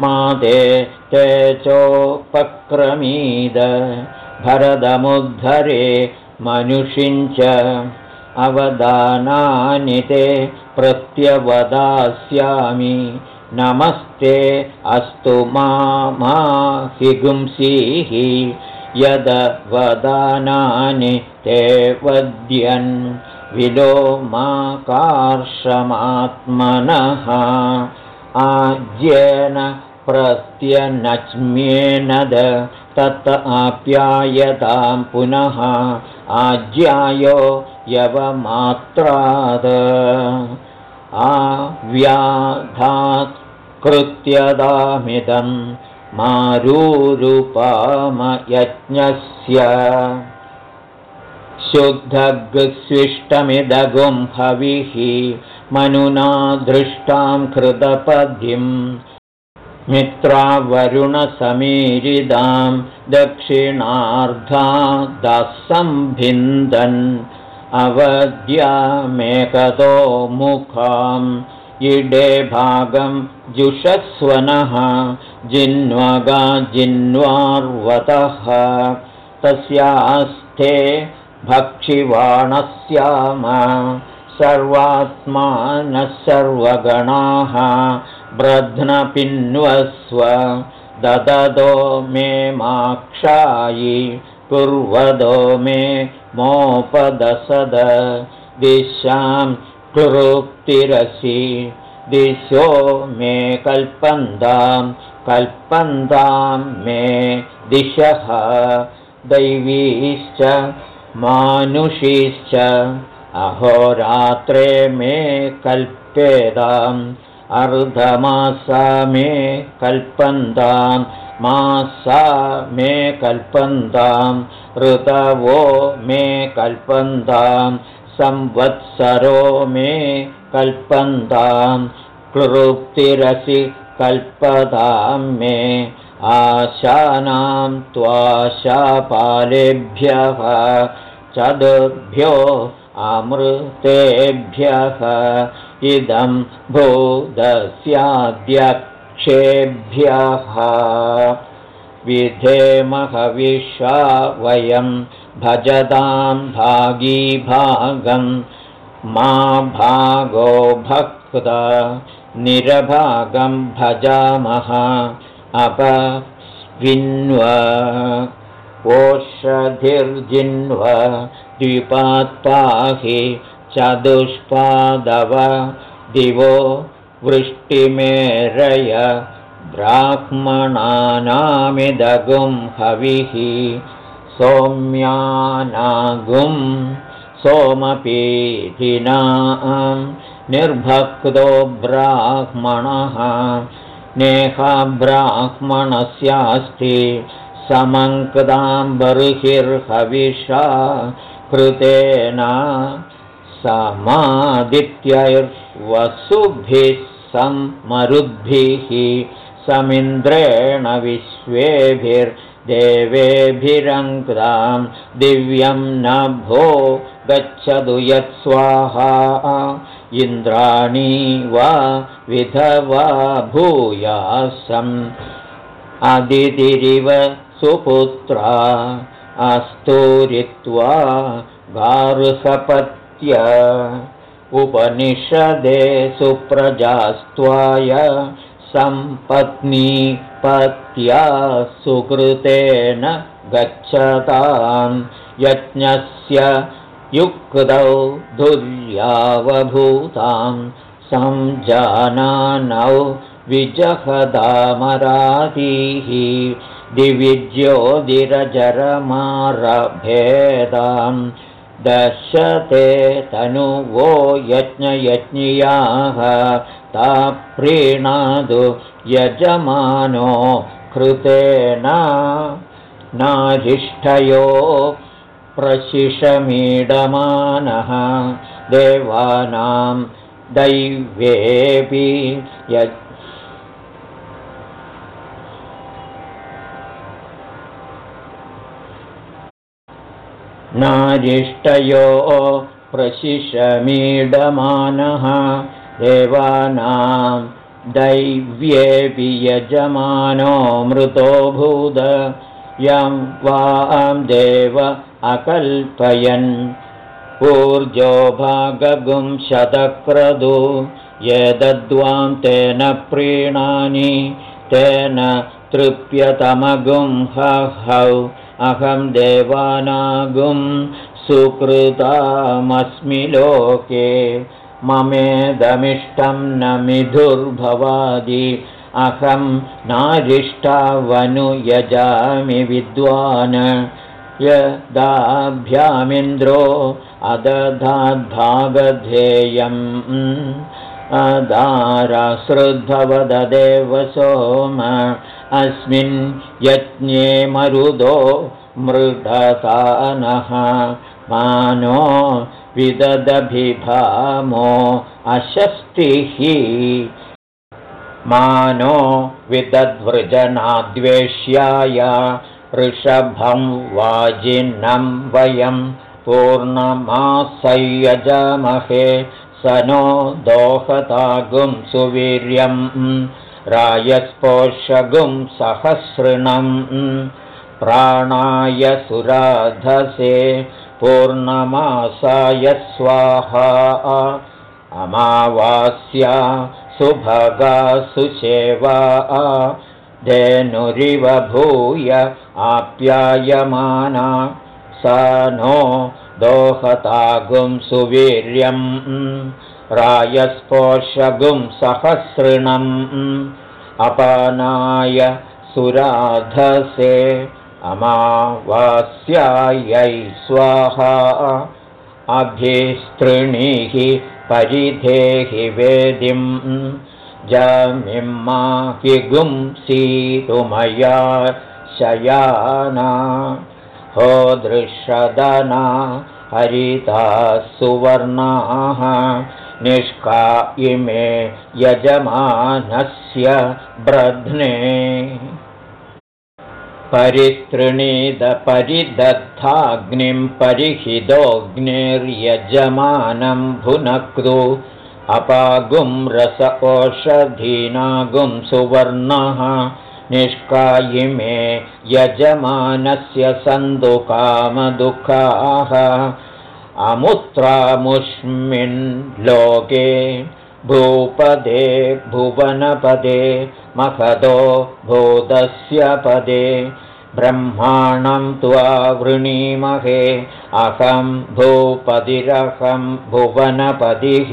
[SPEAKER 1] मा ते तेजोपक्रमीद भरदमुद्धरे मनुषिञ्च अवदानानि ते प्रत्यवदास्यामि। नमस्ते अस्तु मा हिगुंसीः यदवदानानि ते वद्यन् विलोमाकार्षमात्मनः आज्येन प्रत्यनच्म्येनद तत् आप्यायतां पुनः आज्यायो यवमात्राद। आव्याधात् कृत्यदामिदं मारूरुपामयज्ञस्य शुद्धग्स्विष्टमिदगुम्भविः मनुना दृष्टां कृतपद्यम् मित्रावरुणसमीरिदां दक्षिणार्धा दसम्भिन्दन् अवद्यामेकतो मुखाम्। इडे भागं जुषस्वनः जिन्वगा जिन्वार्वतः। तस्यास्थे भक्षिवाणस्याम सर्वात्मानः सर्वगणाः ब्रध्नपिन्वस्व दददो मे माक्षायि कुर्वदो मे मोपदसद दिशां क्लृप्तिरसि दिशो मे कल्पन्तां कल्पन्तां मे दिशः दैवीश्च मानुषीश्च। अहोरात्रे मे कल्पेदाम् अर्धमासा मे कल्पन्तां मासा मे कल्पन्तां ऋतवो मे कल्पन्तां संवत्सरो मे कल्पन्तां क्लृप्तिरसि कल्पतां मे आशानां त्वाशापालेभ्यः चतुर्भ्यो अमृतेभ्यः इदं भूदस्याध्यक्षेभ्यः विधेमहविषा वयं भजतां भागीभागं मा भागो भक्त निरभागं भजामः अपविन्व ओषधिर्जिन्व द्विपात्पाहि चतुष्पादव। दिवो वृष्टिमेरय ब्राह्मणानामिदगुं हविः। सोम्यानागुं सोमपीथिनां निर्भक्तो ब्राह्मणः नेहाब्राह्मणस्यास्ति समङ्कदां बर्हिर्हविषा कृतेन समादित्यैर्वसुभिः समरुद्भिः समिन्द्रेण विश्वेभिर्देवेभिरङ्क्तां दिव्यं न भो गच्छतु यत्स्वाहा इन्द्राणी वा विधवा भूयासम्। अदितिरिव सुपुत्रा अस्तूरित्वा गार्हपत्य उपनिषदे सुप्रजास्त्वाय सम्पत्नीपत्या सुकृतेन गच्छतां यज्ञस्य युक्तौ धुर्यावभूतां संजानानौ विजहदामरातीः दिविज्योतिरजरमारभेदां दशते तनुवो यज्ञयज्ञियाः ता प्रीणादु यजमानो कृतेन नारिष्ठयो प्रशिषमीडमानः देवानां दैवेऽपि नारिष्टयो प्रशिषमीडमानः देवानां दैव्येऽपि यजमानो मृतो भूद यं वां देव अकल्पयन्। ऊर्जो भागगुं शतक्रदु। यदद्वां तेन प्रीणानि तेन तृप्यतमगुं हौ अहं देवानागुं सुकृतामस्मि लोके। ममेदमिष्टं न मिधुर्भवादि अहं नारिष्टावनु यजामि विद्वान् यदाभ्यामिन्द्रो अदधाद्भागधेयम्। अदाराश्रुद्भवददेव सोम। अस्मिन् यज्ञे मरुदो मृदतानः मानो विददभिभामो अशस्तिः। मानो विदद्वृजनाद्वेष्याय ऋषभं वाजिनं वयं पूर्णमासयजमहे स नो दोहतागुं सुवीर्यं रायस्पोषगुं सहस्रणं प्राणाय सुराधसे पूर्णमासाय स्वाहा अमावास्या सुभगा सुसेवा धेनुरिव भूय आप्यायमाना स नो दोहतागुं सुवीर्यं रायस्पोषगुं सहस्रणम् अपानाय सुराधसे अमावास्यायै स्वाहा। अभिस्तृणीः परिधेहि वेदिं जमिम्मा विगुंसीतुमया शयाना। हो दृषदना हरिता सुवर्णाः निष्का इमे यजमानस्य ब्रध्ने। परितृणीदपरिदत्ताग्निं परिहितोऽग्निर्यजमानं भुनक्तु अपागुं रस ओषधीनागुं सुवर्णः निष्कायिमे यजमानस्य सन्दुकामदुःखाः अमुत्रामुष्मिन् लोके भूपदे भुवनपदे मखदो भूतस्य पदे ब्रह्माणं त्वा वृणीमहे अहं भूपतिरहं भुवनपदिः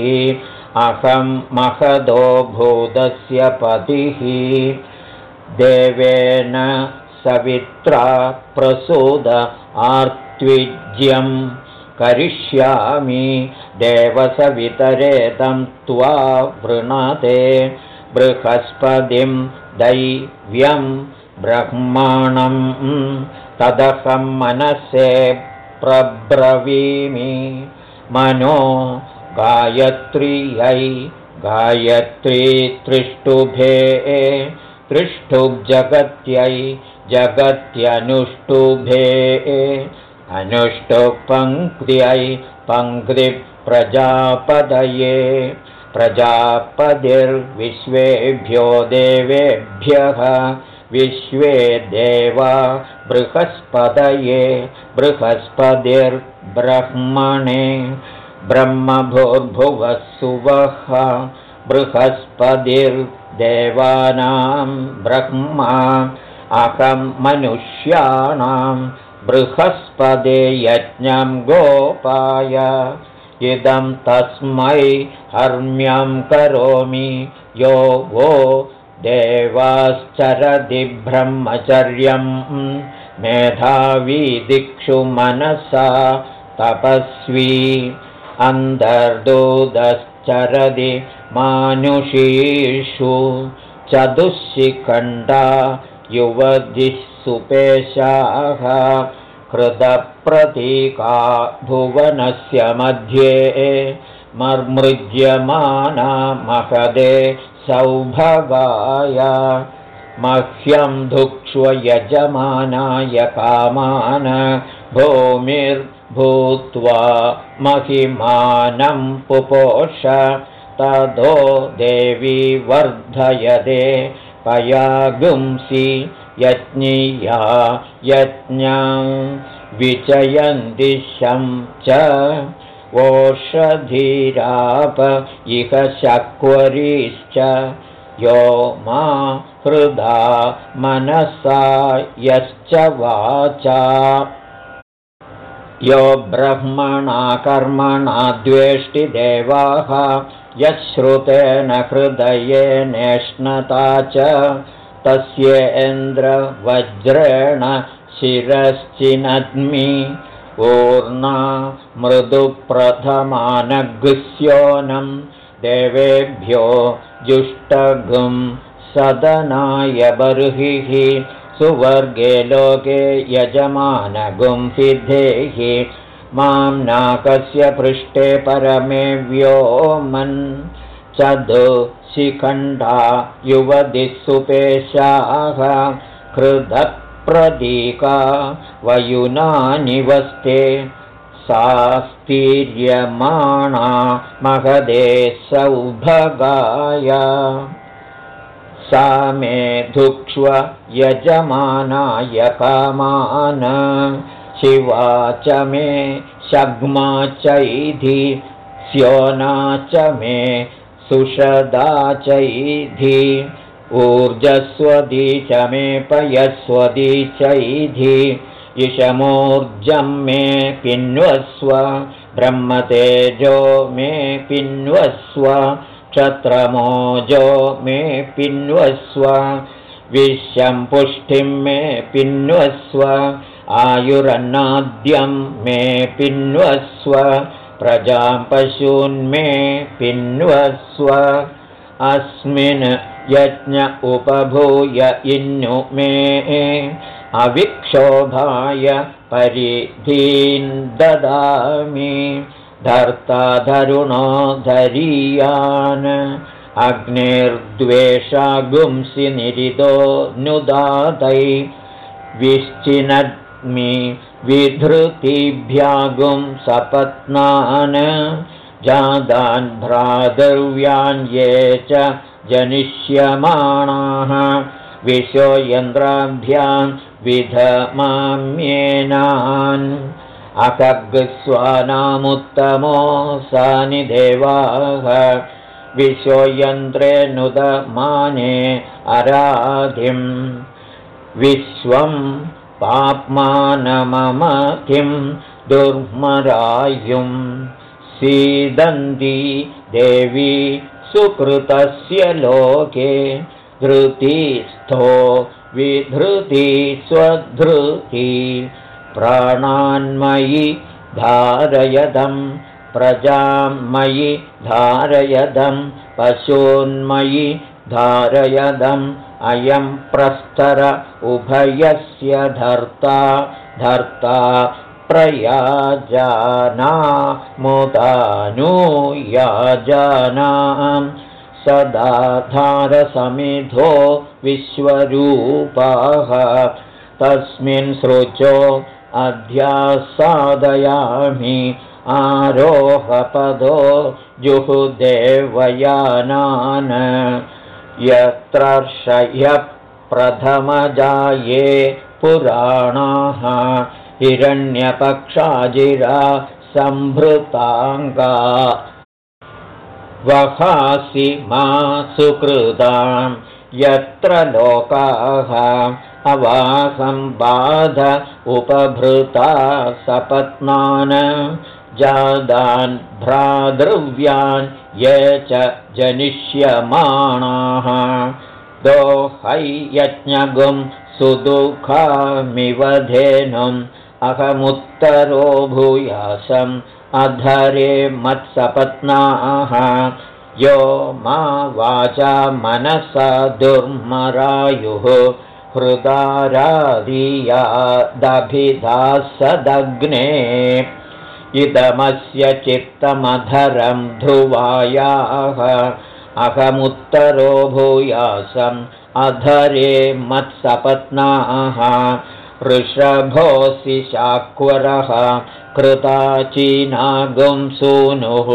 [SPEAKER 1] अहं महदो भूतस्य पतिः। देवेन सवित्रा प्रसूद आर्त्विज्यं करिष्यामि। देवसवितरेदं त्वा वृणते। बृहस्पतिं दैव्यं ब्रह्माणं। तदहं मनसे प्रब्रवीमि। मनो गायत्र्यै गायत्री त्रिष्टुभे त्रिष्टुब्जगत्यै जगत्यनुष्टुभे अनुष्टुपङ्क्त्यै पङ्क्तिप्रजापदये प्रजापतिर्विश्वेभ्यो देवेभ्यः विश्वे देवा बृहस्पदये बृहस्पतिर्ब्रह्मणे ब्रह्मभूर्भुवः सुवः बृहस्पतिर्देवानां ब्रह्मा अहं मनुष्याणां बृहस्पदे यज्ञं गोपाय। इदं तस्मै हर्म्यं करोमि यो वो देवाश्चरदि ब्रह्मचर्यं मेधावी मनसा तपस्वी अन्तर्दूतश्चरदि मानुषीषु चतुःशिखण्डा युवधिः सुपेशाः कृतप्रतीका भुवनस्य मध्ये मर्मृज्यमाना महदे सौभगाय मह्यं धुक्ष्वयजमानाय कामान भूमिर्भूत्वा महिमानं पुपोष तदो देवी वर्धयदे पयागुंसि यज्ञिया यज्ञं विचयन्दिशं च। ओषधीराप इह शक्वरीश्च। यो मा हृदा मनसा यश्च वाचा यो ब्रह्मणा कर्मणा द्वेष्टिदेवाः यश्रुतेन हृदयेनेष्णता च। तस्येन्द्रवज्रेण शिरश्चिनद्मि ऊर्णा मृदुप्रथमानगुस्योनं देवेभ्यो जुष्टगुं सदनाय बर्हिः सुवर्गे लोके यजमानगुं सिद्धेहि मां नाकस्य पृष्ठे परमे व्योमन् चदु शिखण्डा युवदिसुपेशाः हृदप्रदीका वयुना निवस्ते सास्तीर्यमाणा महदे सौभगाय सा मे धुक्ष्व यजमानाय कामान। शिवा च मे शग्मा चैधि स्योना च मे सुषदा चैधि। ऊर्जस्वदी च मे पयस्वदी चैधि। इषमोर्जं मे पिन्वस्व ब्रह्मतेजो मे पिन्वस्व क्षत्रमोजो मे पिन्वस्व विश्यं पुष्टिं मे पिन्वस्व आयुरन्नाद्यं मे पिन्वस्व प्रजां पशून्मे पिन्वस्व। अस्मिन् यज्ञ उपभूय इन्नु मे अविक्षोभाय परिधीन् ददामि धर्ताधरुणो धरीयान् अग्निर्द्वेषागुंसि निरितो नुदातै विश्चिनद्मि विधृतिभ्यागुं सपत्नान् जादान् भ्रातव्यान् ये च जनिष्यमाणाः विशो यन्द्राभ्यां विधमाम्येनान् अकग्स्वानामुत्तमो सानि देवाः विश्वयन्त्रे नुदमाने अराधिं विश्वं पाप्मानममतिं दुर्मरायुं सीदन्ती देवी सुकृतस्य लोके धृतिस्थो विधृति स्वधृति प्राणान्मयि धारयदं प्रजामयि धारयदं पशून्मयि धारयदम् अयं प्रस्तर उभयस्य धर्ता धर्ता प्रयाजानामुदानूयाजानां सदाधारसमिधो विश्वरूपाः तस्मिन् सृजो अध्यासादयामि आरोहपदो जुहुदेवयानान् यत्रर्षह्य प्रथमजाये पुराणाः हिरण्यपक्षाजिरा सम्भृताङ्गा वहासि मा सुकृतां यत्र लोकाः अवासम्बाध उपभृता सपत्नान् जादान् भ्रातृव्यान् ये च जनिष्यमाणाः। दोहै यज्ञगुं सुदुःखामिव धेनुम् अहमुत्तरो भूयासम् अधरे मत्सपत्नाः। यो मा वाचा मनसा दुर्मरायुः हृदारादियादभिधा सदग्ने इदमस्य चित्तमधरं ध्रुवायाः अहमुत्तरो भूयासम् अधरे मत्सपत्नाः। वृषभोऽसि शाक्वरः कृताचीनागुं सूनुः।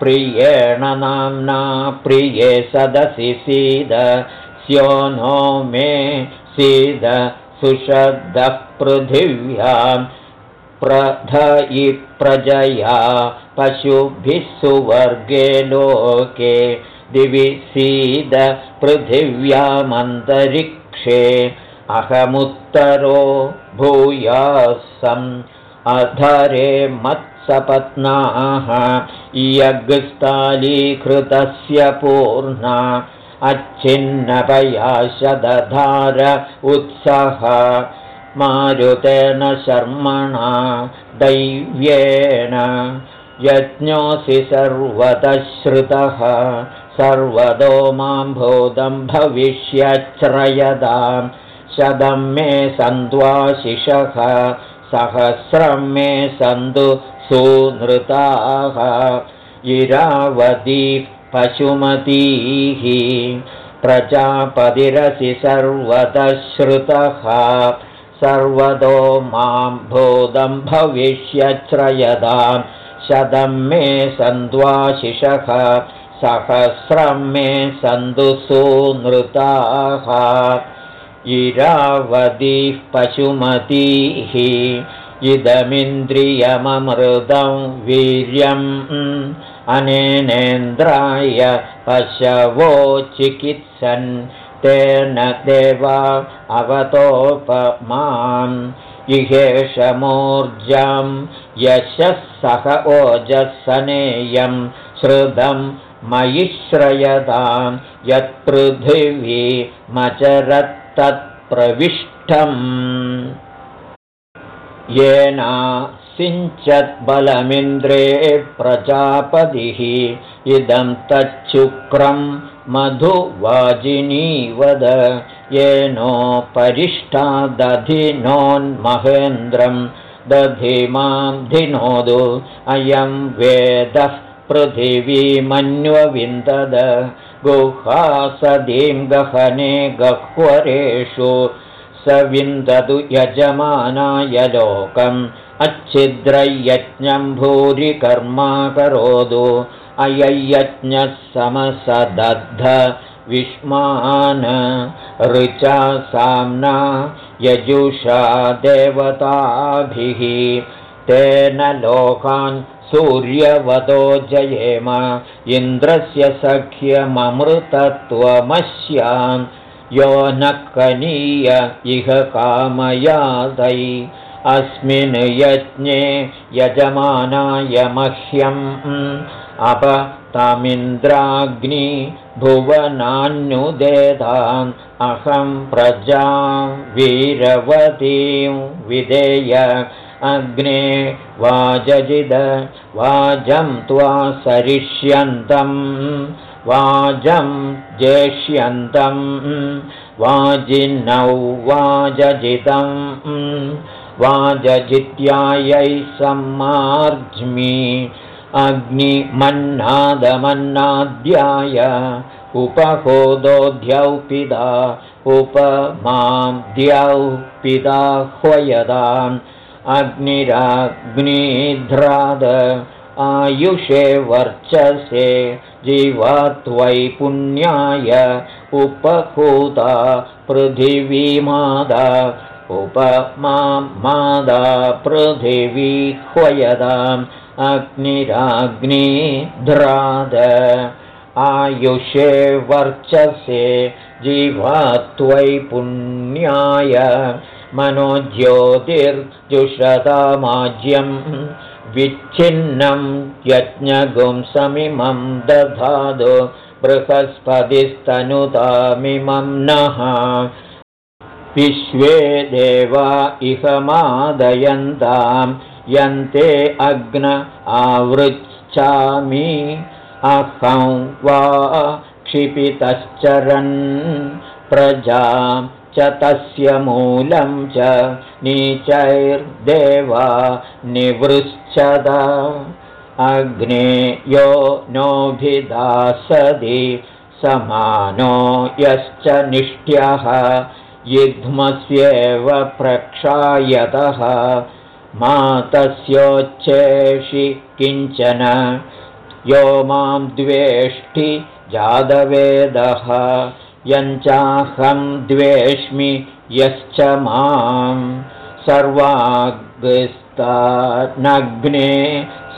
[SPEAKER 1] प्रियेण नाम्ना प्रिये सदसि सीद। स्यो नो मे सीद सुषद्धः पृथिव्यां प्रधयि प्रजया पशुभिः सुवर्गे लोके दिवि सीद पृथिव्यामन्तरिक्षे। अहमुत्तरो भूयासम् अधरे मत्सपत्नाः यग्स्थालीकृतस्य पूर्णा अच्छिन्नपयाशदधार उत्सह। मारुतेन शर्मणा दैव्येन यज्ञोऽसि सर्वतः सर्वतो मां भूतं भविष्यच्छ्रयदां शतं मे सन्त्वाशिषः सहस्रं मे सन्तु सुनृताः। इरावती पशुमतीः प्रजापतिरसि सर्वतः श्रुतः। सर्वतो मां भूतं भविष्यच्छ्रयदां शतं मे सन्द्वाशिषः सहस्रं मे सन्तु सुनृताः इरावतीः पशुमतीः इदमिन्द्रियममृतं वीर्यम् अनेनेन्द्राय पशवो चिकित्सन् तेन देवा अवतोपमाम् इहेशमूर्जां यशः सह ओजसनेयं श्रुतं मयि श्रयतां यत्पृथिवीमचरत्तत्प्रविष्टम् येना सिञ्चद्बलमिन्द्रे प्रजापतिः। इदं तच्छुक्रं मधुवाजिनीवद। येनोपरिष्टादधिनोन्महेन्द्रं दधिमां धिनोदु अयं वेदः पृथिवीमन्वविन्दद। गुहासदीं गहने गह्वरेषु। स विन्दतु यजमानाय लोकम् अच्छिद्रयज्ञं भूरि कर्मा करोतु अययज्ञः समसदद्ध विष्मान्। ऋचा साम्ना यजुषा देवताभिः। तेन लोकान् सूर्यवतो जयेम। इन्द्रस्य सख्यममृतत्वमस्यां यो न कनीय इह कामयादै अस्मिन् यज्ञे यजमानाय मह्यम् अप तमिन्द्राग्नि भुवनान्युदेताम् अहं प्रजां वीरवतीं विधेय। अग्ने वाजजिद वाजं त्वा सरिष्यन्तं वाजं जेष्यन्तं वाजिनौ वाजजितं वाजजित्यायै सम्मार्ज्मि अग्निमन्नादमन्नाद्याय उपहोदोऽध्यौ पिता उपमां द्यौ पिता ह्वयदाम् अग्निराग्निध्राद आयुषे वर्चसे जीवात्वै पुण्याय उपहूता पृथिवीमादा उपमां मादा पृथिवी ह्वयदाम् अग्निराग्निध्राद आयुषे वर्चसे जीवात्वै पुण्याय मनोज्योतिर्जुषतामाज्यं विच्छिन्नं यज्ञगुं समिमं दधातु बृहस्पतिस्तनुतामिमं नः विश्वे देवा इह मादयन्तां यन्ते अग्न आवृच्छामि। अहं वा क्षिपितश्चरन् प्रजां च तस्य मूलं च नीचैर्देवा निवृच्छद। अग्ने यो नोभिदासदि समानो यश्च निष्ट्यः युध्मस्येव प्रक्षायतः मातस्योच्छेषि किञ्चन। यो मां द्वेष्टि जादवेदः यञ्चाहं द्वेष्मि यश्च मां सर्वाग्स्तानग्ने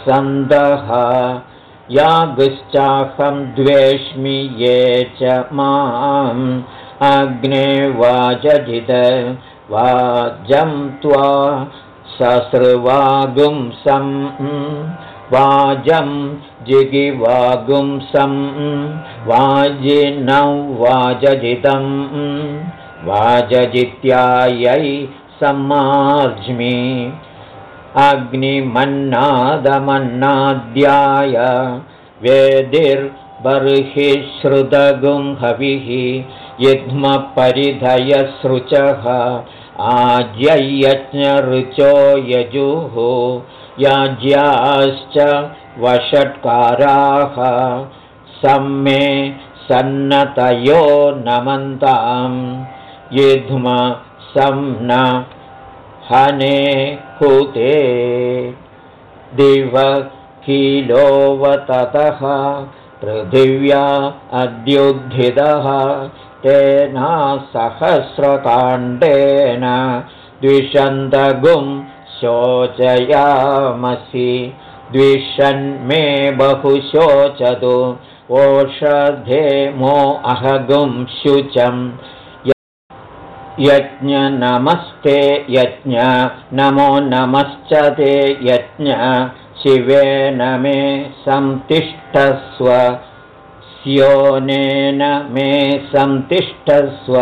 [SPEAKER 1] सन्दः यागुश्चाहं द्वेष्मि ये च माम् अग्ने वाजजिद वाजं त्वा ससृवागुंसं वाजं जिगिवागुंसं वाजिनौ वाजजितं वाजजित्यायै सम्मार्ज्मि अग्निमन्नादमन्नाद्याय वेदिर्बर्हि श्रुतगुंहविः युग्मपरिधयसृचः आज्ययज्ञरुचो यजुः। याज्याश्च वषट्काराः। सम्मे सन्नतयो नमन्तां युध्म सं न हने हुते दिवकीलोवततः पृथिव्या अद्युद्धितः तेना सहस्रकाण्डेन द्विषन्दगुं शोचयामसि। द्विषन्मे बहु शोचतु ओषधे मो अहगुं शुचम् यज्ञ नमस्ते यज्ञ नमो नमश्च ते यज्ञ शिवेन मे संतिष्ठस्व स्योनेन मे संतिष्ठस्व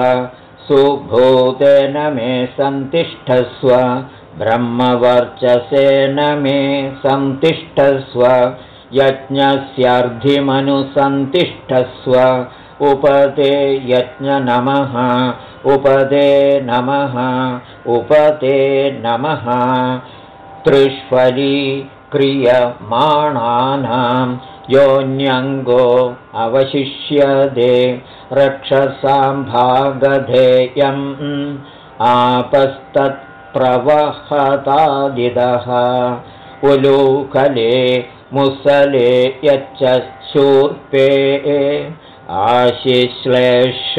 [SPEAKER 1] सुभूतेन मे संतिष्ठस्व ब्रह्मवर्चसेन मे संतिष्ठस्व यज्ञस्यार्धिमनुसन्तिष्ठस्व उपते यज्ञनमः उपदे नमः उपते नमः। त्रिष्वली क्रियमाणानां योऽन्यङ्गो अवशिष्यते रक्षसाम्भागधेयम् आपस्तत्प्रवहतादिदः। उलूकले मुसले यच्च शूर्पे आशिश्लेष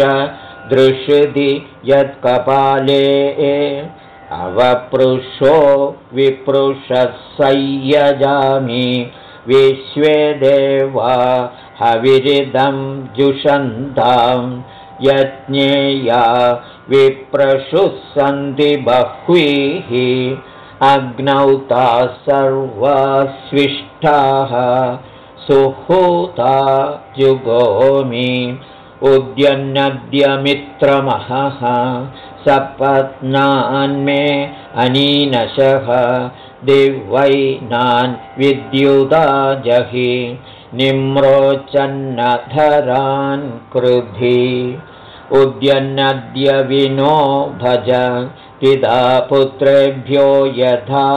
[SPEAKER 1] दृशति यत्कपाले अवपृषो विपृषसय्यजामि विश्वे देवा हविरिदं जुषन्तां यज्ञेया विप्रशुः सन्ति बह्वीः अग्नौ ताः सर्वास्विष्टाः सुहूता जुगोमि उद्यन्नद्यमित्रमहः सपत्नान्मे अनीनशः दिवैनान् विद्युदा जहि निम्रोचन्नधरान् कृधि उद्यन्नद्यविनो भज पिता पुत्रेभ्यो यथा।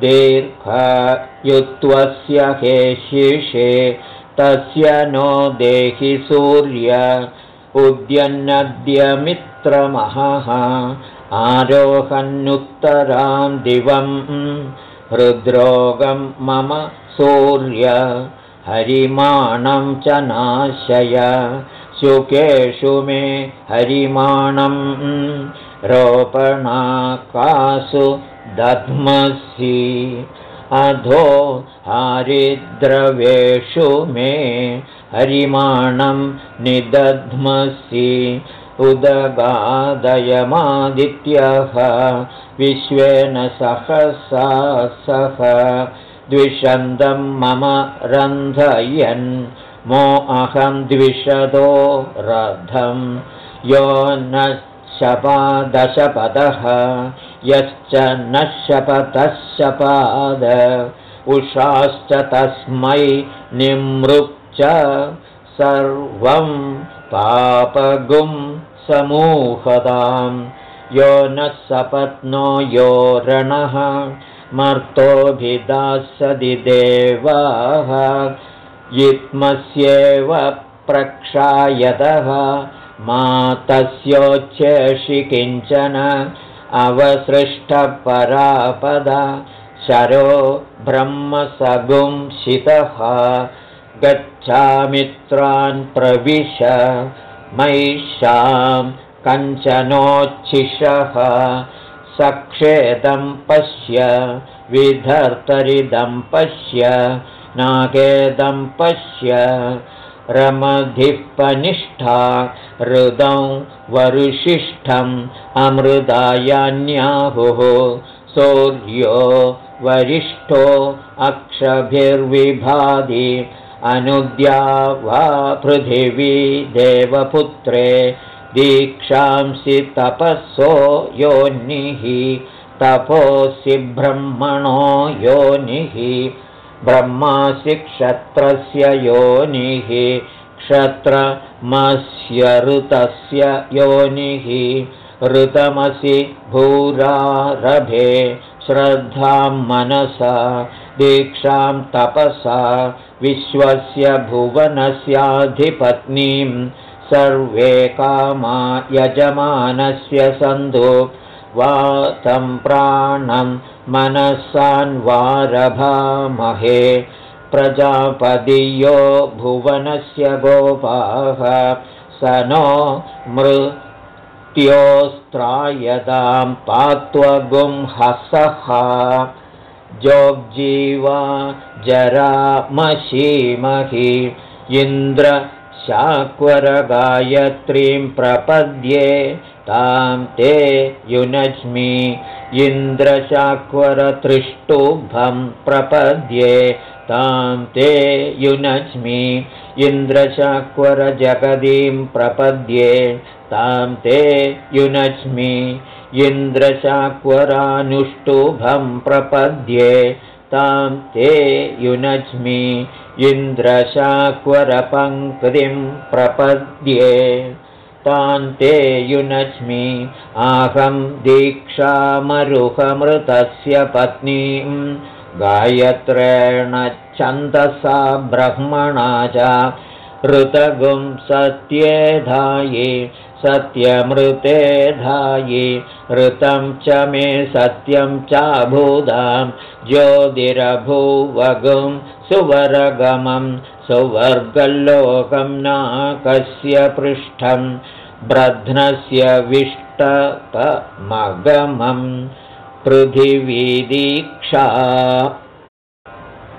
[SPEAKER 1] दीर्घयुत्वस्य हेशिषे तस्य नो देहि सूर्य। उद्यन्नद्यमित्रमहः आरोहन्नुत्तरां दिवं हृद्रोगं मम सूर्य हरिमाणं च नाशय। शुकेषु मे हरिमाणं रोपणाकासु दध्मसि। अधो हारिद्रवेषु मे हरिमाणं निदध्मसि उदगादयमादित्यः। विश्वेन सहसा सह। द्विषन्दं मम रन्धयन्। मो अहं द्विषदो रथं यो न शपादशपदः। यश्च न शपतः शपाद उषाश्च तस्मै निमृक् सर्वं पापगुं समूहतां यो न सपत्नो यो रणः। मर्तोभिदासदि देवाः। युत्मस्येव प्रक्षायतः। मा तस्योच्चेषि किञ्चन अवसृष्टपरापद। शरो ब्रह्मसगुंसितः गच्छामित्रान् प्रविश मैषां कञ्चनोच्छिषः सक्षेदं पश्य विधर्तरिदं पश्य नाकेदं पश्य रमधिः पनिष्ठा हृदं वरुशिष्ठम् अमृतायान्याहुः सूर्यो वरिष्ठो अक्षभिर्विभादि अनुद्या वा पृथिवी देवपुत्रे दीक्षांसि तपःसो योनिः तपोऽसि ब्रह्मणो योनिः ब्रह्मासि क्षत्रस्य योनिः क्षत्रमस्य ऋतस्य योनिः ऋतमसि भूरारभे श्रद्धां मनसा दीक्षां तपसा विश्वस्य भुवनस्याधिपत्नीं सर्वे कामा यजमानस्य सन्धु वातं प्राणं मनसान्वारभामहे प्रजापदियो भुवनस्य गोपाः स नो मृत्योस्त्रायतां पात्वगुंहसः जोग्जीवा जरामशीमहि इन्द्रशाक्वरगायत्रीं प्रपद्ये तां ते युनज्मि इन्द्रशाक्वरतृष्टुभं प्रपद्ये तां ते युनज्मि इन्द्रशाक्वरजगदीं प्रपद्ये तां ते युनज्मि इन्द्रशाक्वरानुष्टुभं प्रपद्ये तां ते युनज्मि इन्द्रशाक्वरपङ्क्तिं प्रपद्ये तान्ते युनज्मि आहं दीक्षामरुहमृतस्य पत्नीं गायत्रेण छन्दसा ब्रह्मणा च ऋतगुं सत्येधायि सत्यमृते धायि ऋतं च मे सत्यं चाभूदां ज्योतिरभूवगुं सुवरगमं सुवर्गल्लोकं नाकस्य पृष्ठं ब्रध्नस्य विष्टपमगमं पृथिवीदीक्षा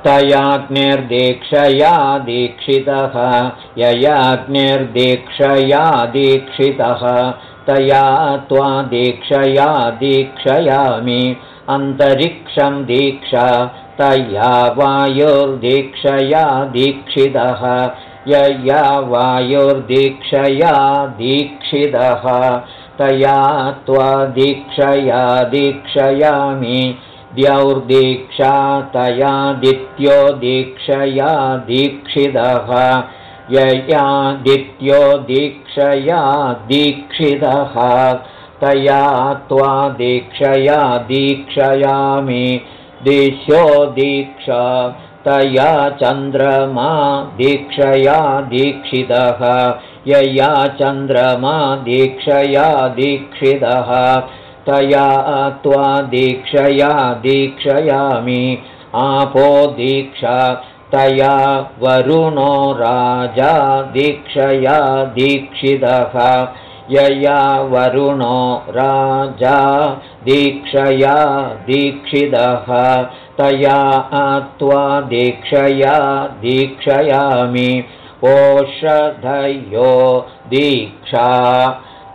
[SPEAKER 1] तयाग्निर्दीक्षया दीक्षितः ययाग्निर्दीक्षया दीक्षितः तया त्वा दीक्षया दीक्षयामि। अन्तरिक्षं दीक्षा तया वायुर्दीक्षया दीक्षितः यया वायुर्दीक्षया दीक्षितः तया त्वा दीक्षया दीक्षयामि द्यौर्दीक्षा तयादित्यो दीक्षया दीक्षितः। ययादित्यो दीक्षया दीक्षितः। तया त्वा दीक्षया दीक्षयामि। दिशो दीक्षा। तया चन्द्रमा दीक्षया दीक्षितः। यया चन्द्रमा दीक्षया दीक्षितः तया त्वा दीक्षया दीक्षयामि। आपो दीक्षा तया वरुणो राजा दीक्षया दीक्षितः। यया वरुणो राजा दीक्षया दीक्षितः। तया त्वा दीक्षया दीक्षयामि। ओषधयो दीक्षा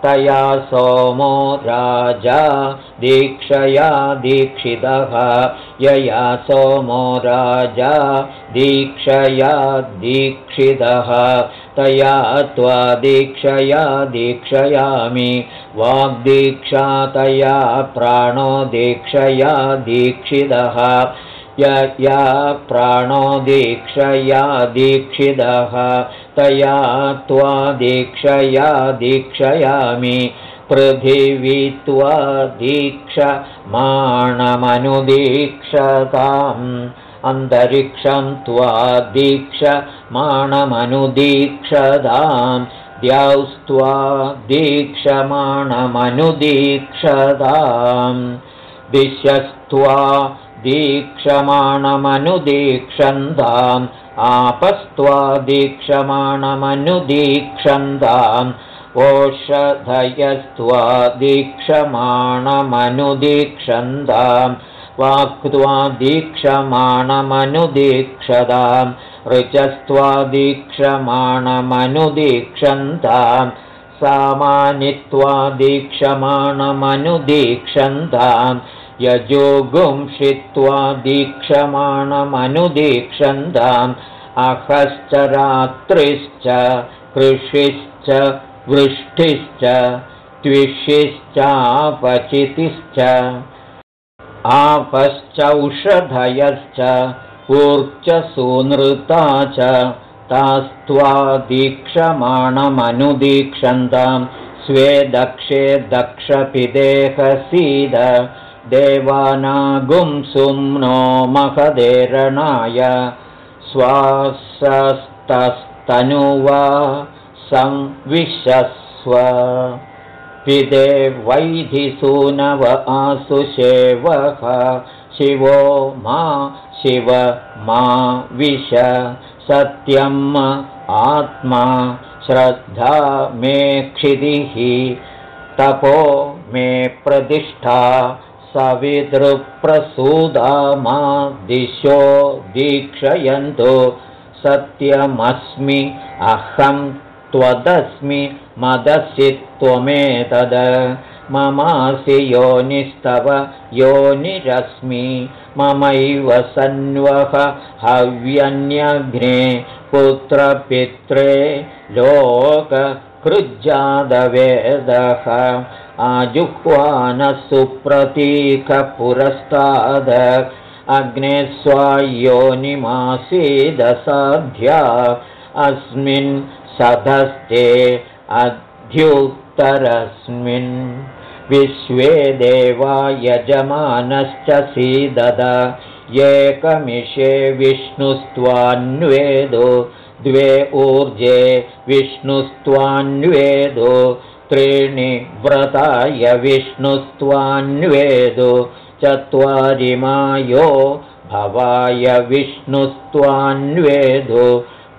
[SPEAKER 1] तया सोमो राजा दीक्षया दीक्षितः। यया सोमो राजा दीक्षया दीक्षितः। तया त्वा दीक्षया दीक्षयामि। वाग्दीक्षा तया प्राणो दीक्षया दीक्षितः यया प्राणो दीक्षया दीक्षितः तया त्वा दीक्षया दीक्षयामि। पृथिवी त्वा दीक्षमाणमनुदीक्षताम् अन्तरिक्षं त्वा दीक्षमाणमनुदीक्षताम् द्यौस्त्वा दीक्षमाणमनुदीक्षताम् दिशस्त्वा दीक्षमाणमनुदीक्षन्ताम्। आपस्त्वा दीक्षमाणमनुदीक्षन्ताम्। ओषधयस्त्वा दीक्षमाणमनुदीक्षन्ताम्। वाक्त्वा दीक्षमाणमनुदीक्षतां ऋचस्त्वा दीक्षमाणमनुदीक्षन्तां सामानित्वा दीक्षमाणमनुदीक्षन्तां यजोगुंषित्वा दीक्षमाणमनुदीक्षन्ताम् अहश्च रात्रिश्च कृषिश्च वृष्टिश्च त्विषिश्चापचितिश्च आपश्चौषधयश्च ऊर्च सूनृता च तास्त्वा दीक्षमाणमनुदीक्षन्तां स्वे दक्षे दक्षपिदेहसीद देवानागुं सुम्नो महदेरणाय स्वासस्तस्तनुवा संविशस्व। पिदे वैधिसूनव आसुशेवः शिवो मा शिव मा विश सत्यम् आत्मा श्रद्धा मे क्षिदिः तपो मे प्रतिष्ठा सविदृप्रसूदा मा दिशो दीक्षयन्तु सत्यमस्मि अहं त्वदस्मि मदसि त्वमेतद। ममासि योनिस्तव योनिरश्मि ममैव सन्वह हव्यन्यग्ने पुत्रपित्रे लोककृज्जादवेदः आजुह्वानः सुप्रतीकपुरस्ताद अग्ने स्वायोनिमासीदसाध्या अस्मिन् सधस्ते अध्युत्तरस्मिन् विश्वे देवा यजमानश्च सीदद एकमिषे विष्णुस्त्वान्वेदो द्वे ऊर्जे विष्णुस्त्वान्वेदो त्रीणि व्रताय विष्णुस्त्वान्वेदो चत्वारि मायो भवाय विष्णुस्त्वान्वेदो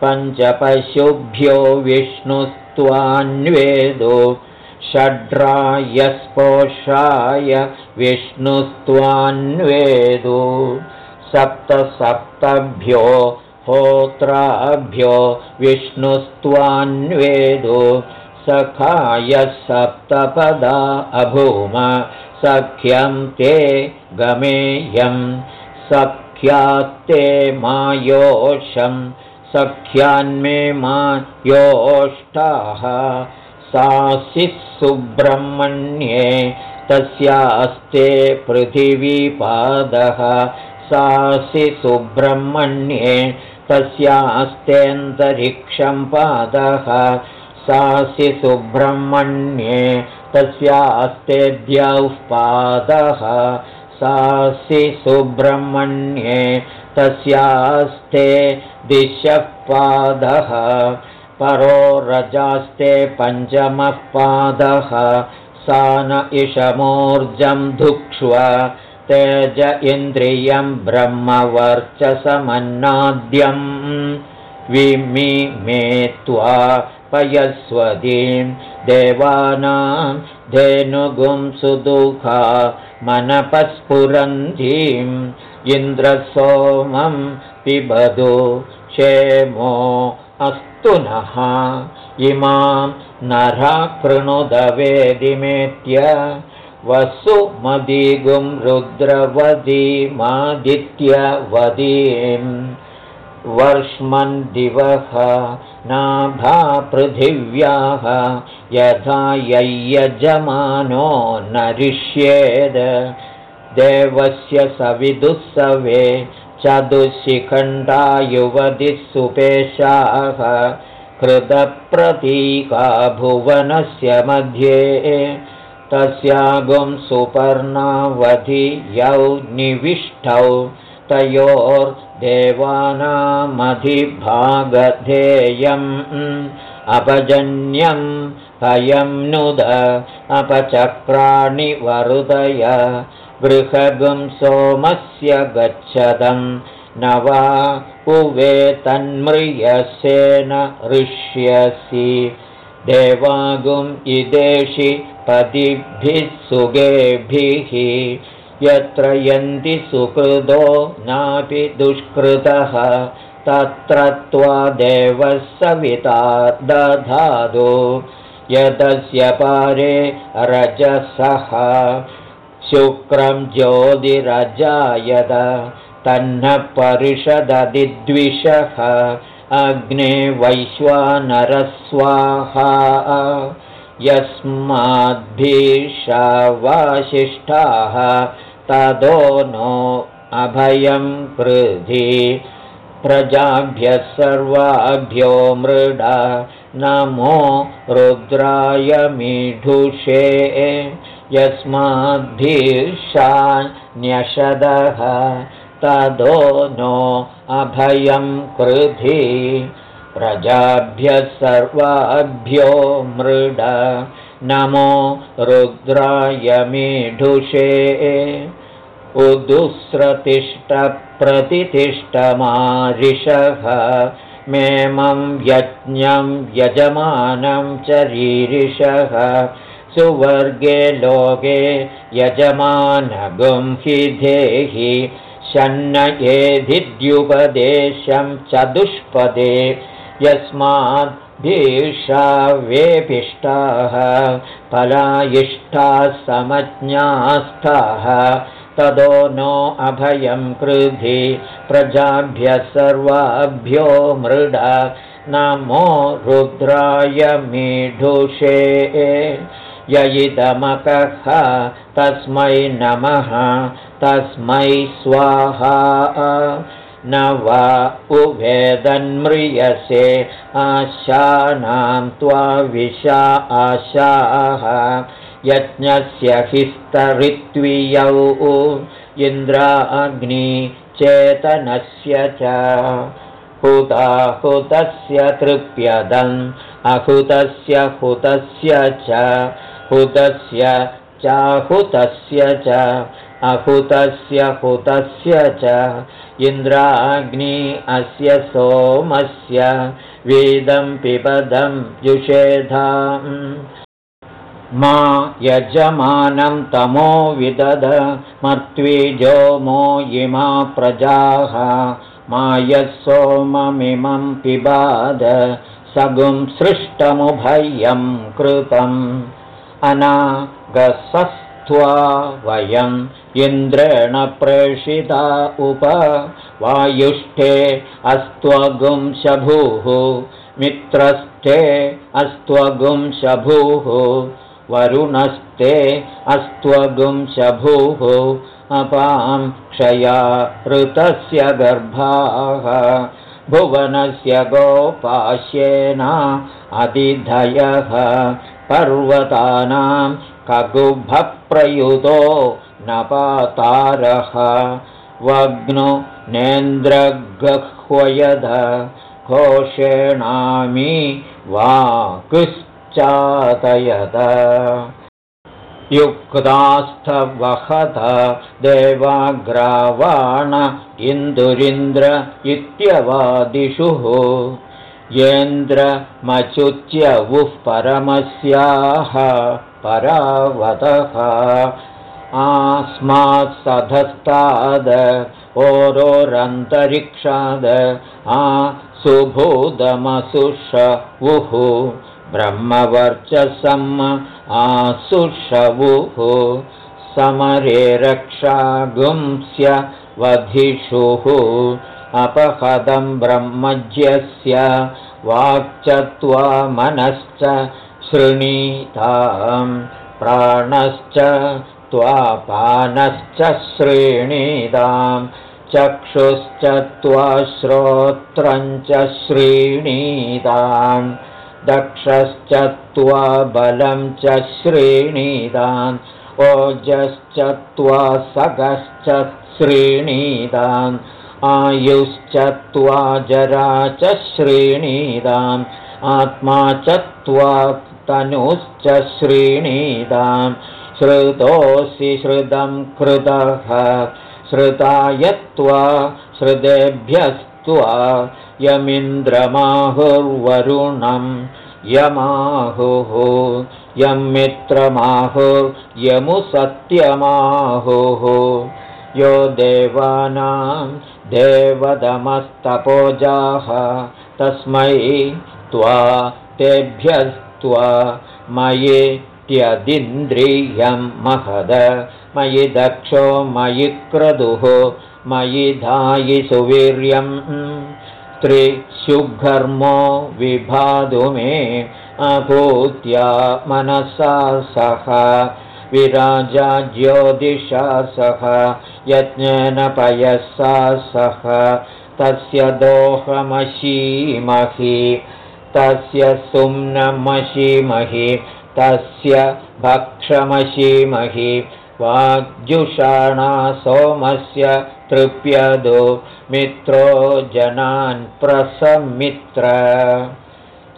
[SPEAKER 1] पञ्चपशुभ्यो विष्णुस्त्वान्वेदो षड्रायस्पोषाय विष्णुस्त्वान्वेदो सप्तसप्तभ्यो होत्राभ्यो विष्णुस्त्वान्वेदो सखाय सप्तपदा अभूम सख्यं ते गमेयं सख्यास्ते मायोषं सख्यान्मे मा योष्टाः सासि सुब्रह्मण्ये तस्यास्ते पृथिवीपादः सासि सुब्रह्मण्ये तस्यास्तेऽन्तरिक्षं पादः सासि सुब्रह्मण्ये तस्यास्तेद्यौः पादः सासि सुब्रह्मण्ये तस्यास्ते दिशः पादः परो रजास्ते पञ्चमः पादः सा न इषमोर्जं धुक्ष्व तेज इन्द्रियं ब्रह्मवर्चसमन्नाद्यं विमिमे त्वा पयस्वतीं देवानां धेनुगुं सुदुःखा मनपस्फुरन्तीम् इन्द्रसोमं पिबधु क्षेमो अस्तु नः इमां नराकृणुदवेदिमेत्य वसुमदीगुं रुद्रवदीमादित्यवदीम्। वर्ष्मन् दिवः नाभा पृथिव्याः यथा यय्यजमानो नरिष्येद। देवस्य सविदुःसवे चतुशिखण्डायुवतिः सुपेशाः कृतप्रतीका भुवनस्य मध्ये तस्यागुं सुपर्णावधि यौ निविष्टौ तयोर्देवानामधिभागधेयम् अपजन्यं हयं नुद अपचक्राणि वरुदय। गृहगुं सोमस्य गच्छतं न वा उवे तन्म्रियसेन ऋष्यसि। देवागुम् इदेशि पदिभिः सुगेभिः यत्र यन्ति सुकृदो नापि दुष्कृतः तत्र त्वादेवः सविता दधातु। यतस्य पारे रजसः शुक्रं ज्योतिरजायद तन्न परिषदधिद्विषः अग्ने वैश्वानरस्वाहा यस्माद्भिषावाशिष्ठाः तदो नो अभयं कृधि प्रजाभ्यः सर्वाभ्यो मृडा। नमो रुद्राय मीढुषे। यस्माद्भिषान्यषदः तदो नो अभयं कृधि प्रजाभ्यः सर्वाभ्यो मृड। नमो रुद्राय मीढुषे। उदुस्रतिष्ठप्रतिष्ठमारिषः। मेमं यज्ञं यजमानं च रीरिषः सुवर्गे लोके यजमानगुं हि धेहि शन्नयेधिद्युपदेशं चतुष्पदे यस्माद्भीषावेऽपिष्टाः पलायिष्ठाः समज्ञास्थाः तदो नो अभयं कृधि प्रजाभ्यः सर्वाभ्यो मृड नमो रुद्राय मीढुषे ययिदमकः तस्मै नमः तस्मै स्वाहा न वा उभेदन्म्रियसे आशानां त्वा विशा आशाः। यज्ञस्य हिस्तरित्वियौ इन्द्राग्नि चेतनस्य च। हुताहुतस्य तृप्यदम् अहुतस्य हुतस्य च। हुतस्य चाहुतस्य च अहुतस्य हुतस्य च इन्द्राग्नि अस्य सोमस्य वेदं पिबदं युषेधाम्। मा यजमानं तमो विदद मर्त्वीजो मो इमा प्रजाः। मा सोममिमं पिबाद सगुं सृष्टमुभयं कृतम् अनागसस्त्वा वयम् इन्द्रेण प्रेषिता उप। वायुष्ठे अस्त्वगुं शभुः मित्रस्थे अस्त्वगुं शभुः वरुणस्ते अस्त्वगुं शभुः अपां क्षया ऋतस्य गर्भाः भुवनस्य गोपाश्येना अधिधयः पर्वतानां कगुभप्रयुतो नपातारः। वग्नो नेन्द्रगह्वयद घोषेणामि वाक्श्चातयद। युक्तास्थवहत देवाग्रावाण इन्दुरिन्द्र इत्यवादिषुः। येन्द्रमचुच्यवुः परमस्याः परावतः। आस्मात् सधस्ताद ओरोरन्तरिक्षाद आ सुभूदमसुषवुः ब्रह्मवर्चसम् आसुषवुः समरे रक्षागुंस्य वधिषुः। अपहदं ब्रह्मज्यस्य वाक्चत्वा मनश्च शृणीतां प्राणश्च त्वापानश्च श्रीणीतां चक्षुश्च त्वा श्रोत्रञ्च श्रीणीताम् दक्षश्च त्वा बलं च श्रीणीतान् ओजश्च त्वा सगश्च श्रीणीतान् आयुश्च त्वा जरा च श्रीणीताम् आत्मा च त्वा तनुश्च श्रीणीताम् श्रुतोऽसि श्रुतं कृतः। श्रुतायत्वा श्रुतेभ्यस्त्वा यमिन्द्रमाहुर्वरुणं यमाहुः। यं मित्रमाहुर्यमुसत्यमाहुः यो देवानां देवदमस्तपोजाः। तस्मै त्वा मयि त्यदिन्द्रियं महद। मयि दक्षो मयि क्रदुः। मयि धायि सुवीर्यम् त्रिशुघर्मो विभातु मे। अभूत्या मनसा सह विराजा ज्योतिषा सह यज्ञेन पयसा सह। तस्य दोहमशीमहि तस्य सुम्नमशीमहि तस्य भक्षमशीमहि वाग्जुषाणा सोमस्य तृप्यदो मित्रो जनान् प्रसमित्र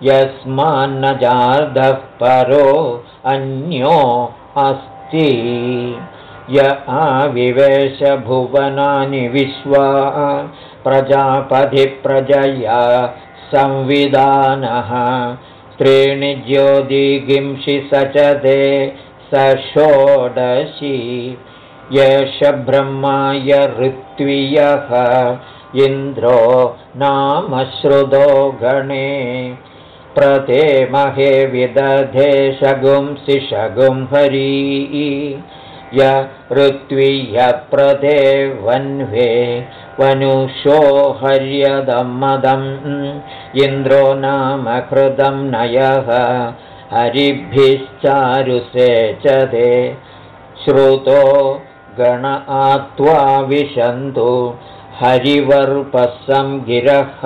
[SPEAKER 1] यस्मान्न जार्धः परो अन्यो अस्ति। य आविवेशभुवनानि विश्वा प्रजापधिप्रजया संविधानः। त्रीणि ज्योतिगिंषि स च दे स षोडशी येष ब्रह्माय ऋत्वियः। इन्द्रो नाम श्रुतो गणे। प्रते महे विदधे शगुंसि शगुं हरी। य ऋत्विय प्रदे वन्वे वनुषो हर्यदमदम् इन्द्रो नाम कृतं नयः हरिभिश्चारुसेचते श्रुतो गण आत्वा विशन्तु हरिवर्पसं गिरः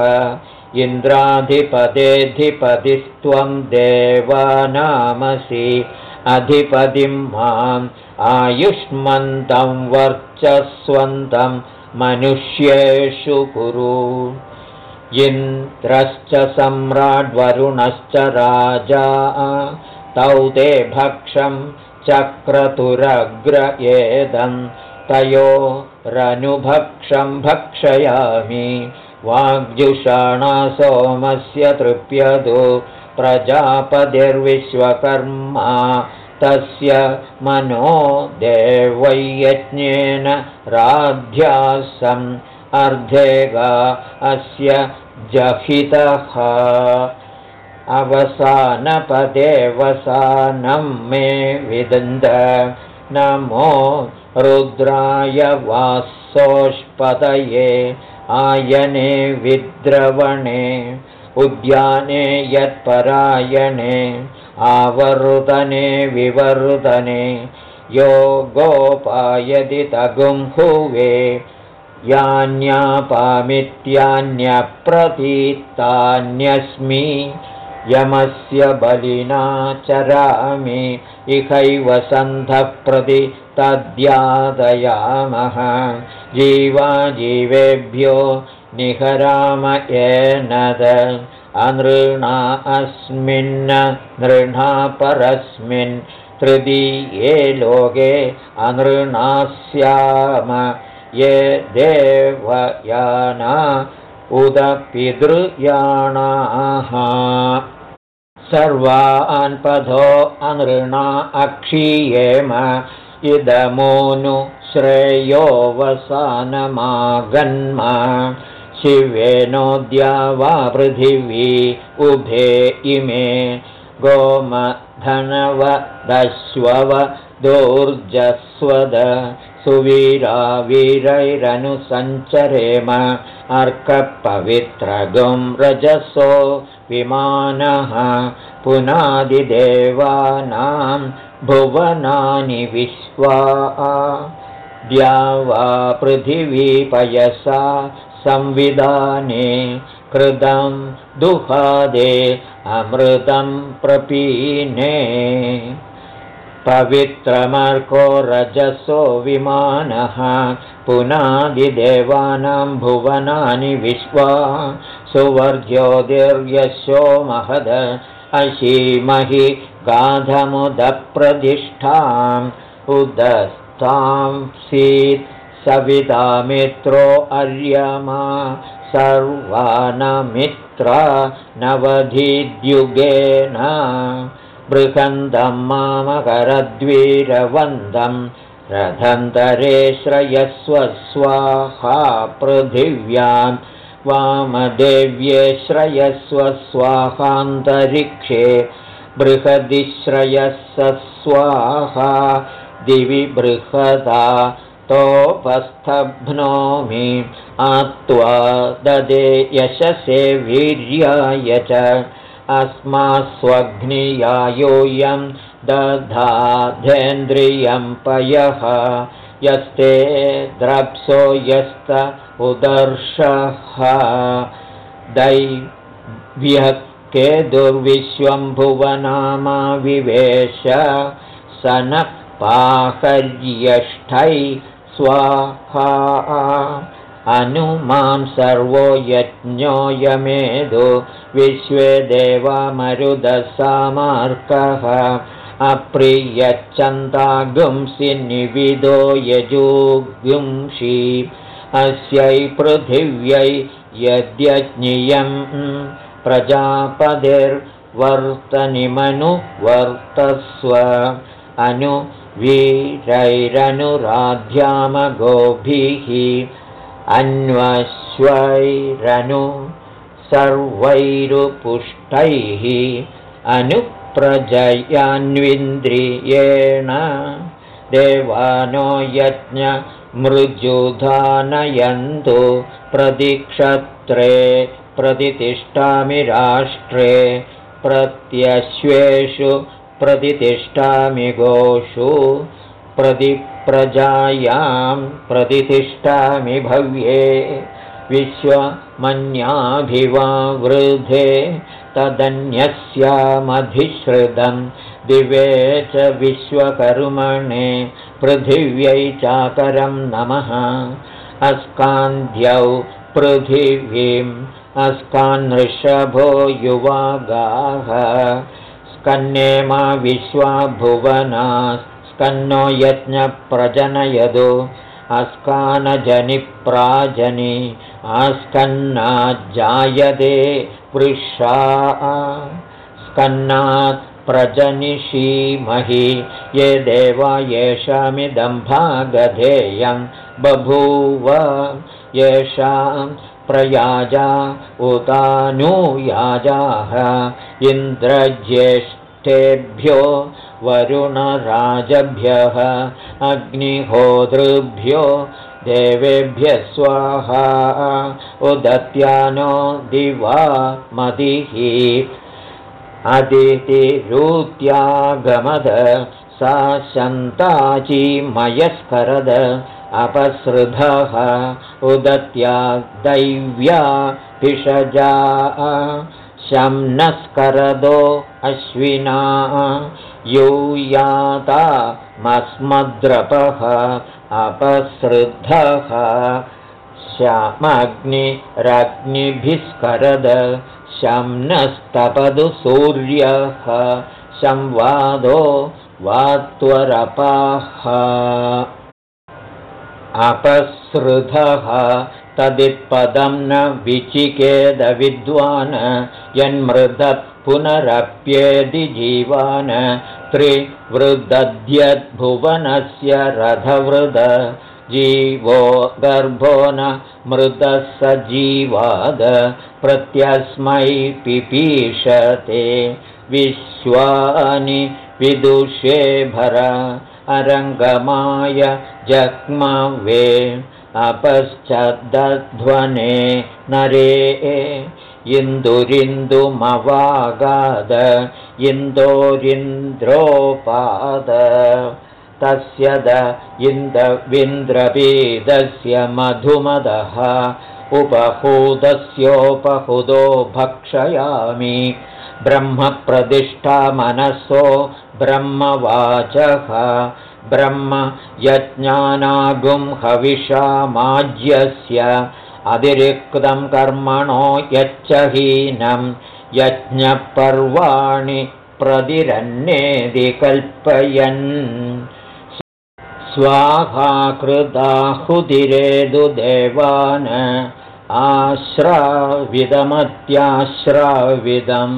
[SPEAKER 1] इन्द्राधिपतेऽधिपतिस्त्वं देवानामसि अधिपतिं माम् आयुष्मन्तं वर्चस्वन्तं मनुष्येषु कुरु। इन्द्रश्च सम्राड्वरुणश्च राजा। तौ ते भक्षं चक्रतुरग्र एदं तयोरनुभक्षं भक्षयामि। वाग्जुषाणा सोमस्य तृप्यदो। प्रजापतिर्विश्वकर्मा तस्य मनो देवयज्ञेन राध्यासम् अर्धेगा अस्य जहितः। अवसानपदेवसानं मे विदन्द नमो रुद्राय वासोष्पदये आयने विद्रवणे उद्याने यत्परायणे आवर्तने विवर्तने यो गोपायदि तगुम्भुवे यान्यापामित्यान्यप्रतीतान्यस्मि यमस्य बलिना चरामि इहैव सन्धः प्रति तद्यादयामः जीवेभ्यो निहराम येनद अनृणा अस्मिन् नृणा परस्मिन् तृतीये लोके अनृणा स्याम। ये देवयाना उदपितृयाणाः। सर्वान्पथो अनृणा अक्षीयेम। इदमोनु श्रेयोऽवसानमागन्म शिवेनोद्या वा पृथिवी उभे इमे गोमधनवदश्वव दोर्जस्वद सुवीरावीरैरनुसञ्चरेम अर्कपवित्रगं रजसो विमानः पुनादिदेवानां भुवनानि विश्वा द्या वा पृथिवीपयसा संविधाने कृतं दुहादे अमृतं प्रपीने। पवित्रमर्को रजसो विमानः पुनादिदेवानां भुवनानि विश्वा सुवर्ज्योतिर्यशो महद अशीमहि गाधमुदप्रतिष्ठाम् उदस्तां सीत् सविता मित्रो अर्यमा सर्वानमित्रा नवधिद्युगेन। बृहन्दं मामकरद्वीरवन्दं रथन्तरे श्रयस्व स्वाहा पृथिव्यां वामदेव्ये श्रयस्व स्वाहान्तरिक्षे बृहदिश्रयः स्वाहा दिवि बृहदा तोपस्थभ्नोमि आत्वा ददे यशसे वीर्याय च। अस्मास्वग्नियायोऽयं दधाधेन्द्रियं पयः। यस्ते द्रप्सो यस्त उदर्शः। दैव्यः के दुर्विश्वं भुवनामाविवेश स नः पाहर्यष्ठै स्वाहा। अनु मां सर्वो यज्ञोऽयमेधो विश्वे देवामरुदसामार्कः। अप्रियच्छन्तागुंसि निविदो यजुगुंषि। अस्यै पृथिव्यै यद्यज्ञियम् प्रजापतिर्वर्तनिमनुवर्तस्व। अनु वीरैरनुराध्यामगोभिः अन्वश्वैरनु सर्वैरुपुष्टैः अनुप्रजयान्विन्द्रियेण देवानो यज्ञमृजुधानयन्तु प्रदिक्षत्रे प्रतितिष्ठामि राष्ट्रे प्रत्यश्वेषु प्रतितिष्ठामि गोषु प्रतिप्रजायां प्रतितिष्ठामि भव्ये विश्वमन्याभिवावृधे तदन्यस्यामधिश्रितं दिवे च विश्वकर्मणे पृथिव्यै चाकरं नमः। अस्कान्ध्यौ पृथिवीम् अस्कान्नृषभो युवागाः स्कन्ने मा विश्वा भुवना स्कन्नो यज्ञप्रजनयदो। अस्कानजनिप्राजनि आस्कन्नाज्जायते वृषा स्कन्नात् प्रजनिषीमहि ये देवा येषामिदम्भागधेयं बभूव। येषां प्रयाजा उतानुयाजाः इन्द्रज्येष्ठेभ्यो वरुणराजभ्यः अग्निहोतृभ्यो देवेभ्यः स्वाहा। उदत्यानो दिवा मदिः। अदितिरूत्यागमद सा शन्ताचीमयस्करद अपसृधः उदत्या दैव्या भिषजा शम्नस्करदो अश्विना यूयाता मस्मद्रपः अपसृद्धः श्यामग्निरग्निभिस्करद शम्नस्तपदु सूर्यः संवादो वात्वरपाः अपसृधः। तदित्पदं न विचिकेदविद्वान् यन्मृदः पुनरप्येदि जीवान्। त्रिवृदध्यद्भुवनस्य रथवृद। जीवो गर्भो न मृदः स जीवाद। प्रत्यस्मै पिपीषते। विश्वानि विदुषे भर अरङ्गमाय जग्मवे अपश्चद्ध्वने नरे इन्दुरिन्दुमवागाद इन्दोरिन्द्रोपाद। तस्य द इन्दविन्द्रपीदस्य मधुमदः उपहूदस्योपहुदो भक्षयामि। ब्रह्मप्रतिष्ठामनसो ब्रह्मवाचः। ब्रह्म यज्ञानागुं हविषामाज्यस्य अतिरिक्तं कर्मणो यच्चहीनं यज्ञपर्वाणि प्रतिरन्येदि कल्पयन्। स्वाहाकृदाहुतिरेदु देवान्। आश्राविदमत्याश्राविदं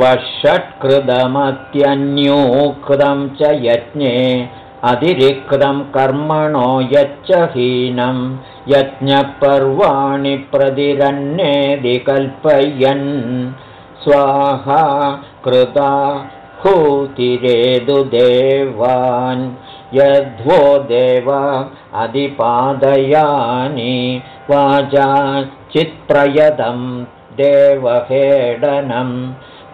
[SPEAKER 1] वषट्कृतमत्यन्यूकृतं च यज्ञे अतिरिक्तं कर्मणो यच्च हीनं। यज्ञपर्वाणि प्रतिरन्नेदिकल्पयन् स्वाहा कृता हूतिरेदुदेवान् यद्वो देव अधिपादयानि वाचा चित्प्रयदं देवहेडनम्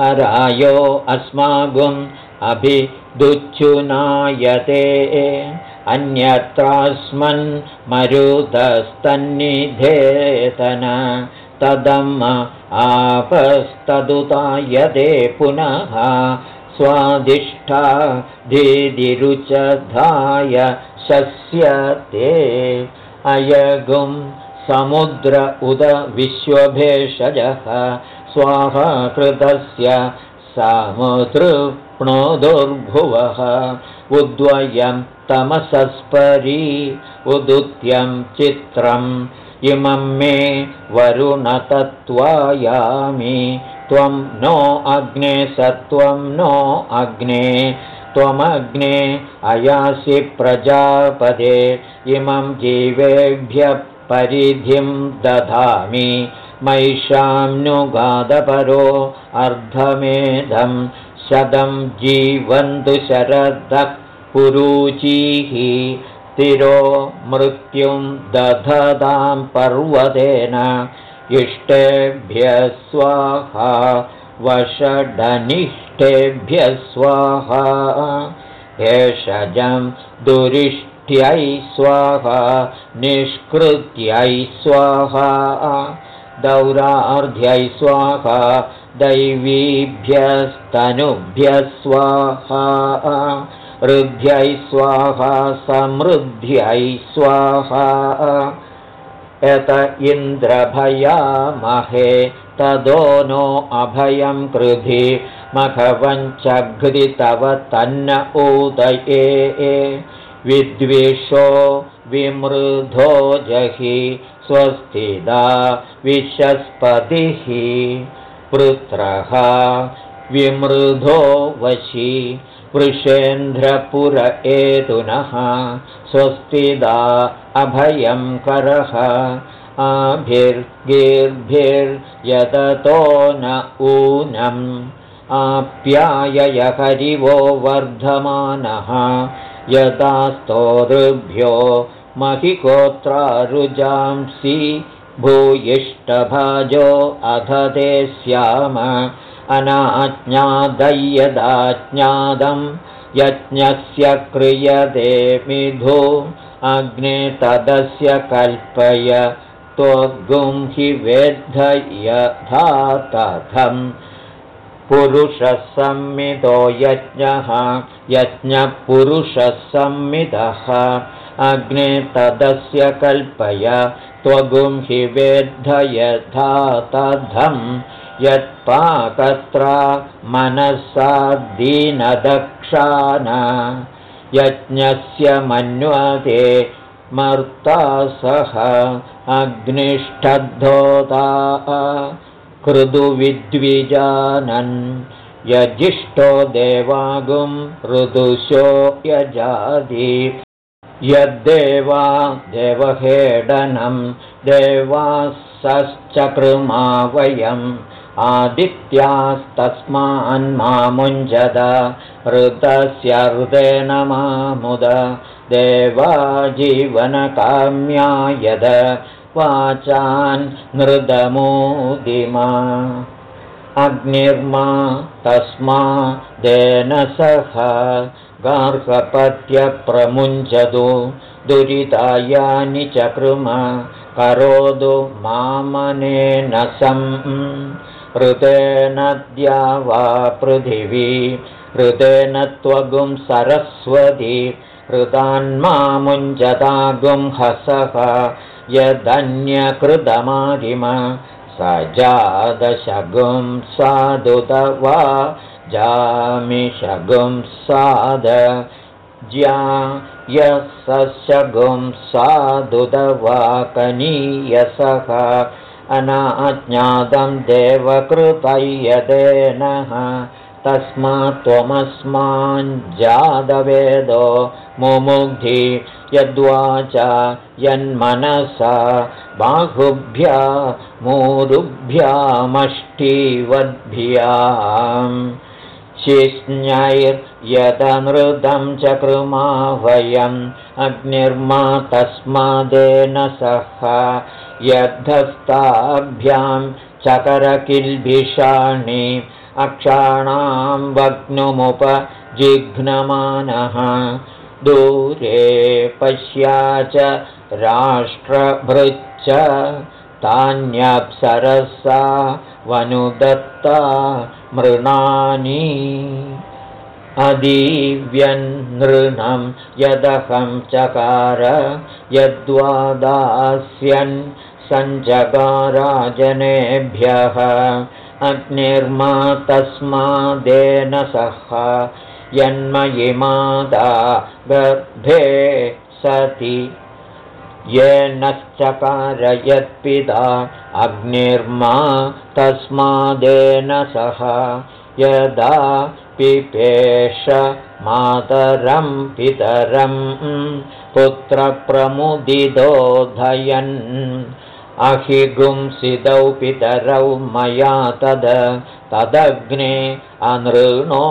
[SPEAKER 1] अरायो अस्मागुम् अभिदुच्छुनायते अन्यत्रास्मन् मरुतस्तन्निधेतन तदम् आपस्तदुतायते पुनः स्वादिष्ठा धीदिरुचधाय शस्यते। अयगुं समुद्र उद विश्वभेषजः स्वाहाकृतस्य समुतृप्णोदुर्भुवः उद्वयं तमसस्परी उदुत्यं चित्रम् इमं मे वरुणतत्त्वायामि। त्वं नो अग्ने सत्वं नो अग्ने त्वमग्ने अयासि प्रजापदे। इमं जीवेभ्यः परिधिं दधामि मैषाम्नुगादपरो अर्धमेधं शतं जीवन्तु शरदः पुरुचीः तिरो मृत्युं दधदां पर्वतेन इष्टेभ्यः स्वाहा वषडनिष्ठेभ्यः स्वाहा एषजं दुरिष्ट्यै स्वाहा निष्कृत्यै स्वाहा दौरार्ध्यै स्वाहा दैवीभ्यस्तनुभ्यः स्वाहा ऋद्ध्यै स्वाहा समृद्ध्यै स्वाहा यत इन्द्रभयामहे तदो नो अभयं कृधि मघवञ्चघ्रि तव तन्न उदये। विद्विषो विमृधो जहि स्वस्तिदा विशस्पतिः पुत्रः विमृधो वशी वृषेन्द्रपुर एतुनः स्वस्तिदा अभयं करः आभिर्गीर्भिर्यदतो न ऊनम् आप्यायय हरिवो वर्धमानः यदा स्तोतृभ्यो महिकोत्रारुजांसि भूयिष्टभाजो अध ते स्याम अनाज्ञादय्यदाज्ञादं यज्ञस्य क्रियते मिधु अग्ने तदस्य कल्पय त्वगुं हि वेद्धयथा तथं पुरुषसंमितो यज्ञः यज्ञपुरुषसंमितः अग्ने तदस्य कल्पय त्वगुं हि वेद्धयथा तथम् यत्पाकत्रा मनसा दीनदक्षान यज्ञस्य मन्वते मर्ता सह अग्निष्ठद्धोता कृदुविद्विजानन् यजिष्ठो देवागुं ऋदुशो यजादि यद्देवा देवहेडनं देवासश्चकृमा वयम् आदित्यास्तस्मान्मामुञ्जद ऋतस्य हृदेन मामुद देवाजीवनकाम्या यद वाचान् नृदमोदिमा। अग्निर्मा तस्मा देन सह गार्हपत्यप्रमुञ्चतु दुरितायानि चकृम करोतु मामनेन सम्। ऋतेनद्या वा पृथिवी ऋतेन त्वगुं सरस्वती ऋतान्मामुञ्जतागुं हसः यदन्यकृतमादिम स जादशगुं साधुत वा जामिषगुं ज्या यशगुं साधुदवाकनीयसः अनाज्ञातं देवकृतयदेनः तस्मात् त्वमस्माञ्जादवेदो मुमुग्धि यद्वाच यन्मनसा बाहुभ्या मूरुभ्यामष्टिवद्भ्याम् शिष्ण्यैर्यदनृतं चकृमा वयम् अग्निर्मा तस्मादेन सह यद्धस्ताभ्यां चकरकिल्बिषाणि अक्षाणां वग्नुमुपजिघ्नमानः। दूरे पश्या च राष्ट्रभृच्च तान्यप्सरसा वनुदत्ता मृणानि। अदीव्यन्नृणं यदहं चकार यद्वादास्यन् सञ्चकाराजनेभ्यः अग्निर्मा तस्मादेन सह यन्मयिमादा गर्भे सति येनश्चकार यत्पिता अग्निर्मा तस्मादेन सह यदा पिपेश मातरं पितरं पुत्रप्रमुदिदोधयन् अहिगुंसितौ पितरौ मया तद तदग्ने अनृणो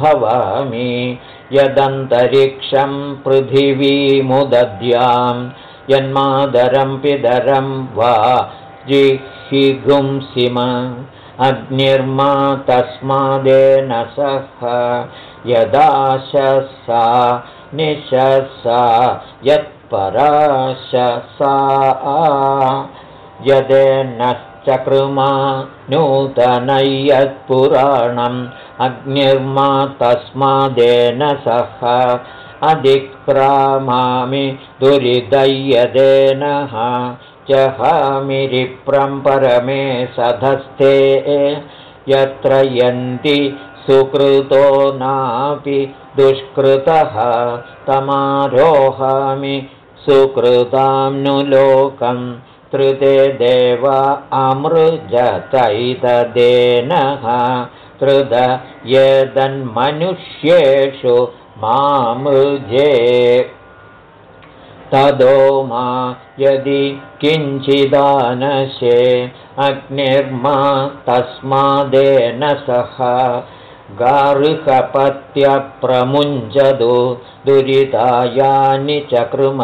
[SPEAKER 1] भवामि। यदन्तरिक्षं पृथिवीमुदद्यां यन्मादरं पितरं वा जिहिगुंसिम अग्निर्मा तस्मादेन सह यदाशसा निशसा यत्पराशसा यदेनश्चकृमा नूतनयत्पुराणम् अग्निर्मा तस्मादेन सह अधिक्रामामि दुरिदय्यदेनः जहामिरिप्रं परमे सधस्थे यत्र यन्ति सुकृतो नापि दुष्कृतः। तमारोहामि सुकृतां नु देव अमृजतैतदेनः। त्रुद यदन्मनुष्येषु मामृजे तदो मा यदि किञ्चिदानशे अग्निर्मा तस्मादेन सह गारुकपत्यप्रमुञ्चतु दुरितायानि चकृम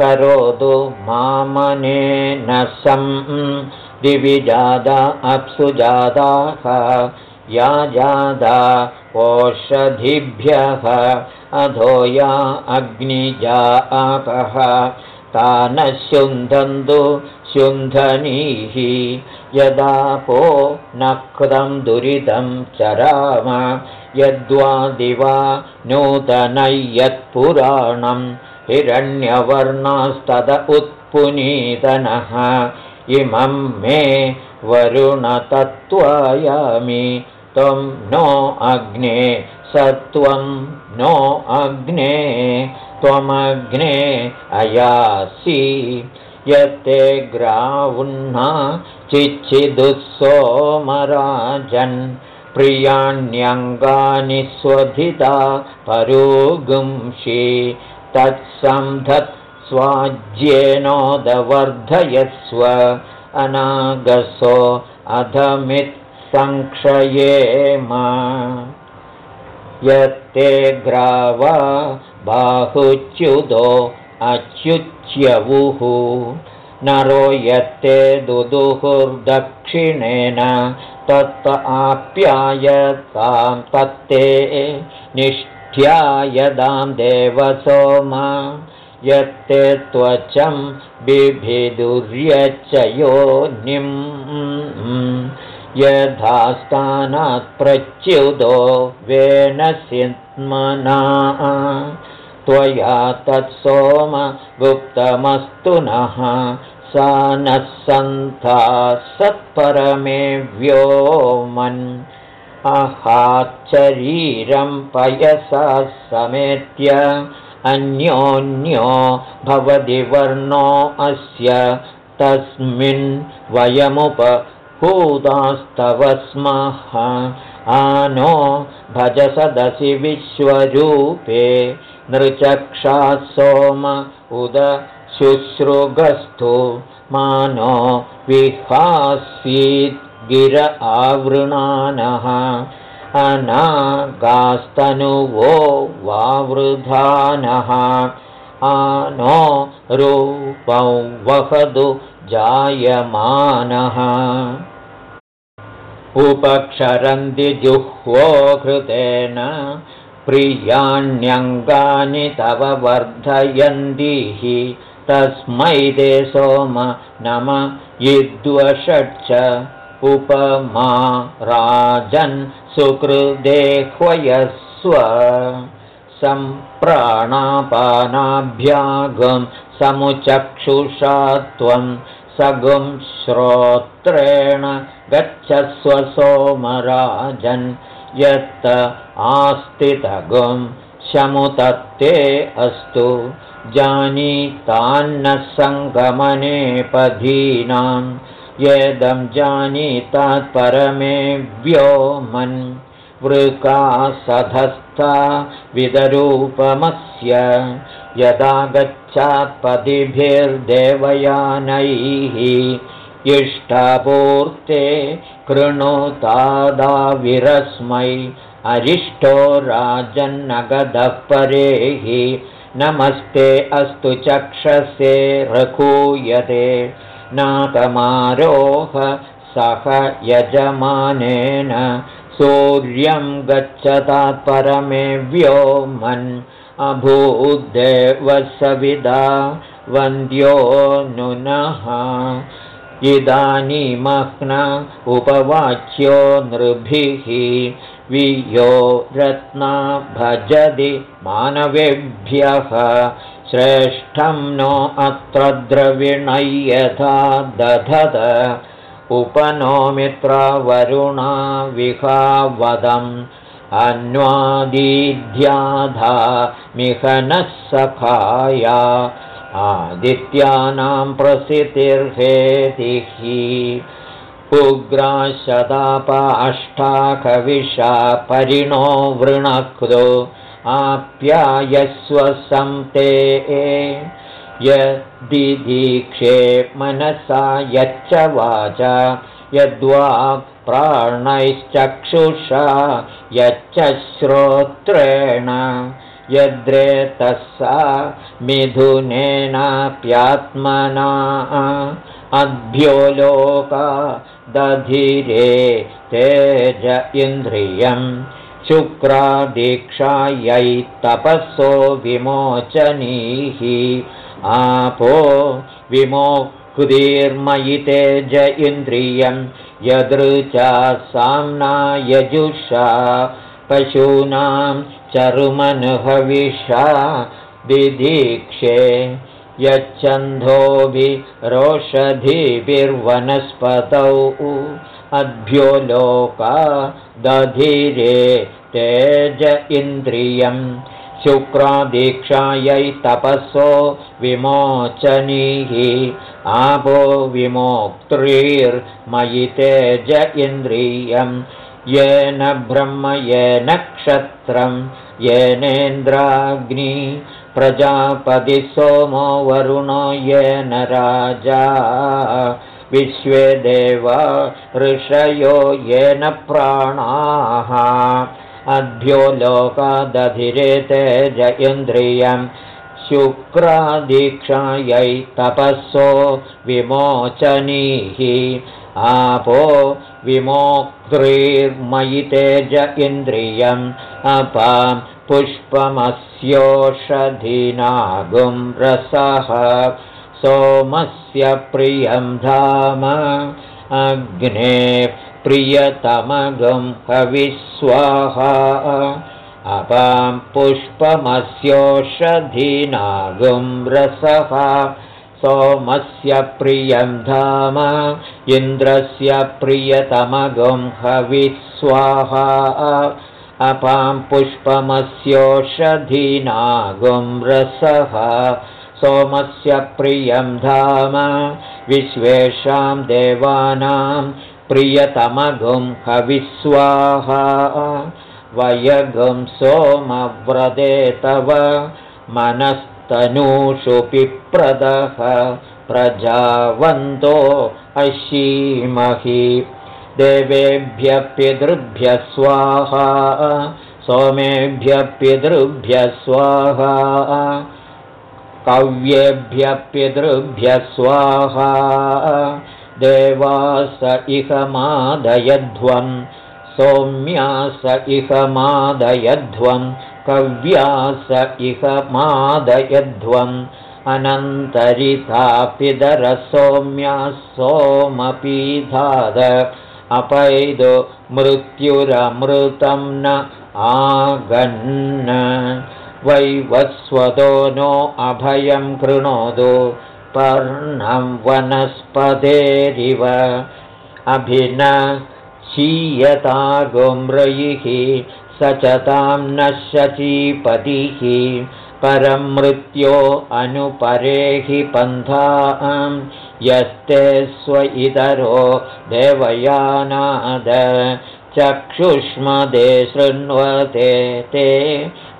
[SPEAKER 1] करोतु मामनेन सं दिविजादा अप्सुजादाः या जादा ओषधिभ्यः। अधो या अग्निजा आपः। तानः शुन्धन्तु शुन्धनीः। यदापो नक्तं दुरितं चराम यद्वा दिवा नूतनयत्पुराणं हिरण्यवर्णास्तद उत्पुनीतनः। इमं मे वरुणतत्त्वायामि त्वं नो अग्ने सत्वं नो अग्ने त्वमग्ने अयासि यत्ते ग्रावुह्ना चिच्छिदुःसोमराजन् प्रियाण्यङ्गानि स्वधिता परोगुंषि तत्सन्धत् स्वाज्येनोदवर्धयस्व अनागसो अधमित्सङ्क्षयेम यत्ते ग्रावा बाहुच्युतो अच्युच्यवुः। नरो यत्ते दुदुहुर्दक्षिणेन तत् आप्यायतां तत्ते निष्ठ्यायदां देवसोम यत्ते त्वचं बिभिदुर्यचयोनिं यथा स्थानात् प्रच्युतो वेन सिन्मना। त्वया तत्सोम गुप्तमस्तु नः। सा नः सन्था सत्परमे व्योमन् अहाच्चरीरं पयसा समेत्य अन्योन्यो भवति वर्णो अस्य। तस्मिन् वयमुपहूतास्तव स्मः। आनो भजसदसि विश्वरूपे। नृचक्षा सोम उद शुश्रुगस्तु। मानो विहासीत् गिर आवृणानः अनागास्तनुवो वावृधानः। आनो रूपौ वहदु जायमानः। उपक्षरन्ति जुह्वो कृतेन प्रियाण्यङ्गानि तव वर्धयन्ति हि। तस्मै ते सोम नम यद्वषट् उपमा राजन् सुकृदेह्वयस्व सम्प्राणापानाभ्यागं समुचक्षुषा त्वं सगुं श्रोत्रेण गच्छस्व सोमराजन् यत्त आस्तितगुं शमुतत्ते अस्तु जानीतान्न सङ्गमनेपधीनां येदं जानीतात्परमे व्योमन् वृकासधस्था विदरूपमस्य। यदा गच्छात्पदिभिर्देवयानैः इष्टपूर्ते कृणुतादाविरस्मै अरिष्टो राजन्नगदः परेः। नमस्ते अस्तु चक्षसे रघूयते नाकमारोह सह यजमानेन सूर्यं गच्छतात्परमे व्योमन् अभूद्देवसविदा वन्द्यो नुनः इदानीमह्न उपवाच्यो नृभिः वियो रत्ना भजति मानवेभ्यः श्रेष्ठं नो अत्र द्रविणय्यथा दधद उपनोमित्रवरुणा विहावदम् अन्वादिध्याधा मिहनः सखाया। आदित्यानां प्रसिद्धिर्हेतिः उग्राशदापाष्टाकविषा परिणो वृणक्तो आप्यायस्वसंते यद्दिदीक्षे मनसा यच्च वाचा यद्वा प्राणैश्चक्षुषा यच्च श्रोत्रेण। यद्रेतसा मिथुनेनाप्यात्मना अभ्यो लोका दधिरे तेज इन्द्रियं शुक्रादीक्षायै तपसो विमोचनीः। आपो विमोक्तिर्मयि तेज इन्द्रियं यदृचा साम्ना यजुषा पशूनां चरुमनुहविषा दिदीक्षे यच्छन्धोभिरोषधिभिर्वनस्पतौ अभ्यो लोका दधिरे तेज इन्द्रियं। शुक्रादीक्षायै तपसो विमोचनीः आपो विमोक्त्रीर्मयि तेज इन्द्रियं। येन ब्रह्म येन क्षत्रं येनेन्द्राग्नि। प्रजापति सोमो वरुणो येन राजा। विश्वे देवा ऋषयो येन प्राणाः अभ्यो लोकादधिरे तेज इन्द्रियं शुक्रादीक्षायै तपःसो विमोचनीः आपो विमोक्त्रीर्मयि तेज इन्द्रियम् अपां पुष्पमस्योषधीनागुं रसः। सोमस्य प्रियं धाम अग्ने प्रियतमगं हविस्वाहा। अपां पुष्पमस्योषधीनागुं रसः सोमस्य प्रियं धाम इन्द्रस्य प्रियतमगुं हविस्वाहा। अपां पुष्पमस्योषधीनागुं रसः सोमस्य प्रियं धाम विश्वेषां देवानां प्रियतमगुं हविस्वाहा वयगुं सोमव्रते तव मनस्तनूषु पिप्रदः प्रजावन्तो अशीमहि। देवेभ्यः पितृभ्यः स्वाहा सोमेभ्यः पितृभ्यः स्वाहा कव्येभ्यः पितृभ्यः स्वाहा देवास इह मादयध्वं सौम्यास इह मादयध्वं कव्यास इह मादयध्वम् अनन्तरिता पितरसौम्याः सोमपीधाद अपैदो मृत्युरमृतं न आगन् वैवस्वतो नो अभयं कृणोतु पर्णं वनस्पतेरिव अभिन शीयता गोम्रयिः स च तां न शचीपतिः परं मृत्यो अनुपरेहि पन्था यस्ते स्व इतरो देवयानाद चक्षुष्मदे शृण्वते ते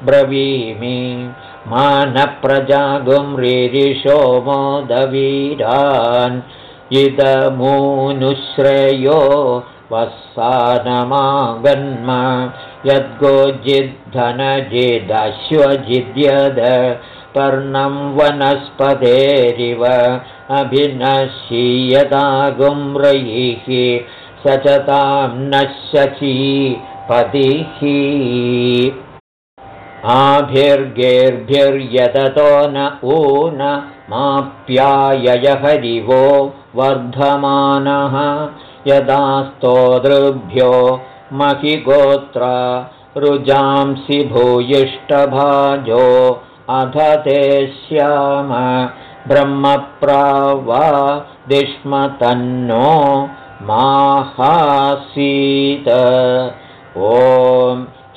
[SPEAKER 1] ब्रवीमि मानप्रजागुम्रिरिषो मोदवीरान् इदमूनुश्रेयो वस्सानमागन्म यद्गोजिद्धनजिदश्वजिद्यद पर्णं वनस्पतेरिव अभिनशीयदागुम्रयिः स च तां नश्यची पतिः आभिर्गेर्भिर्यदतो न ऊन माप्यायय हरिवो वर्धमानः। यदा स्तोदृभ्यो महिगोत्रा रुजांसि भूयिष्ठभाजो अध ते श्याम ब्रह्मप्रावा दिष्मतन्नो माहासीत। ॐ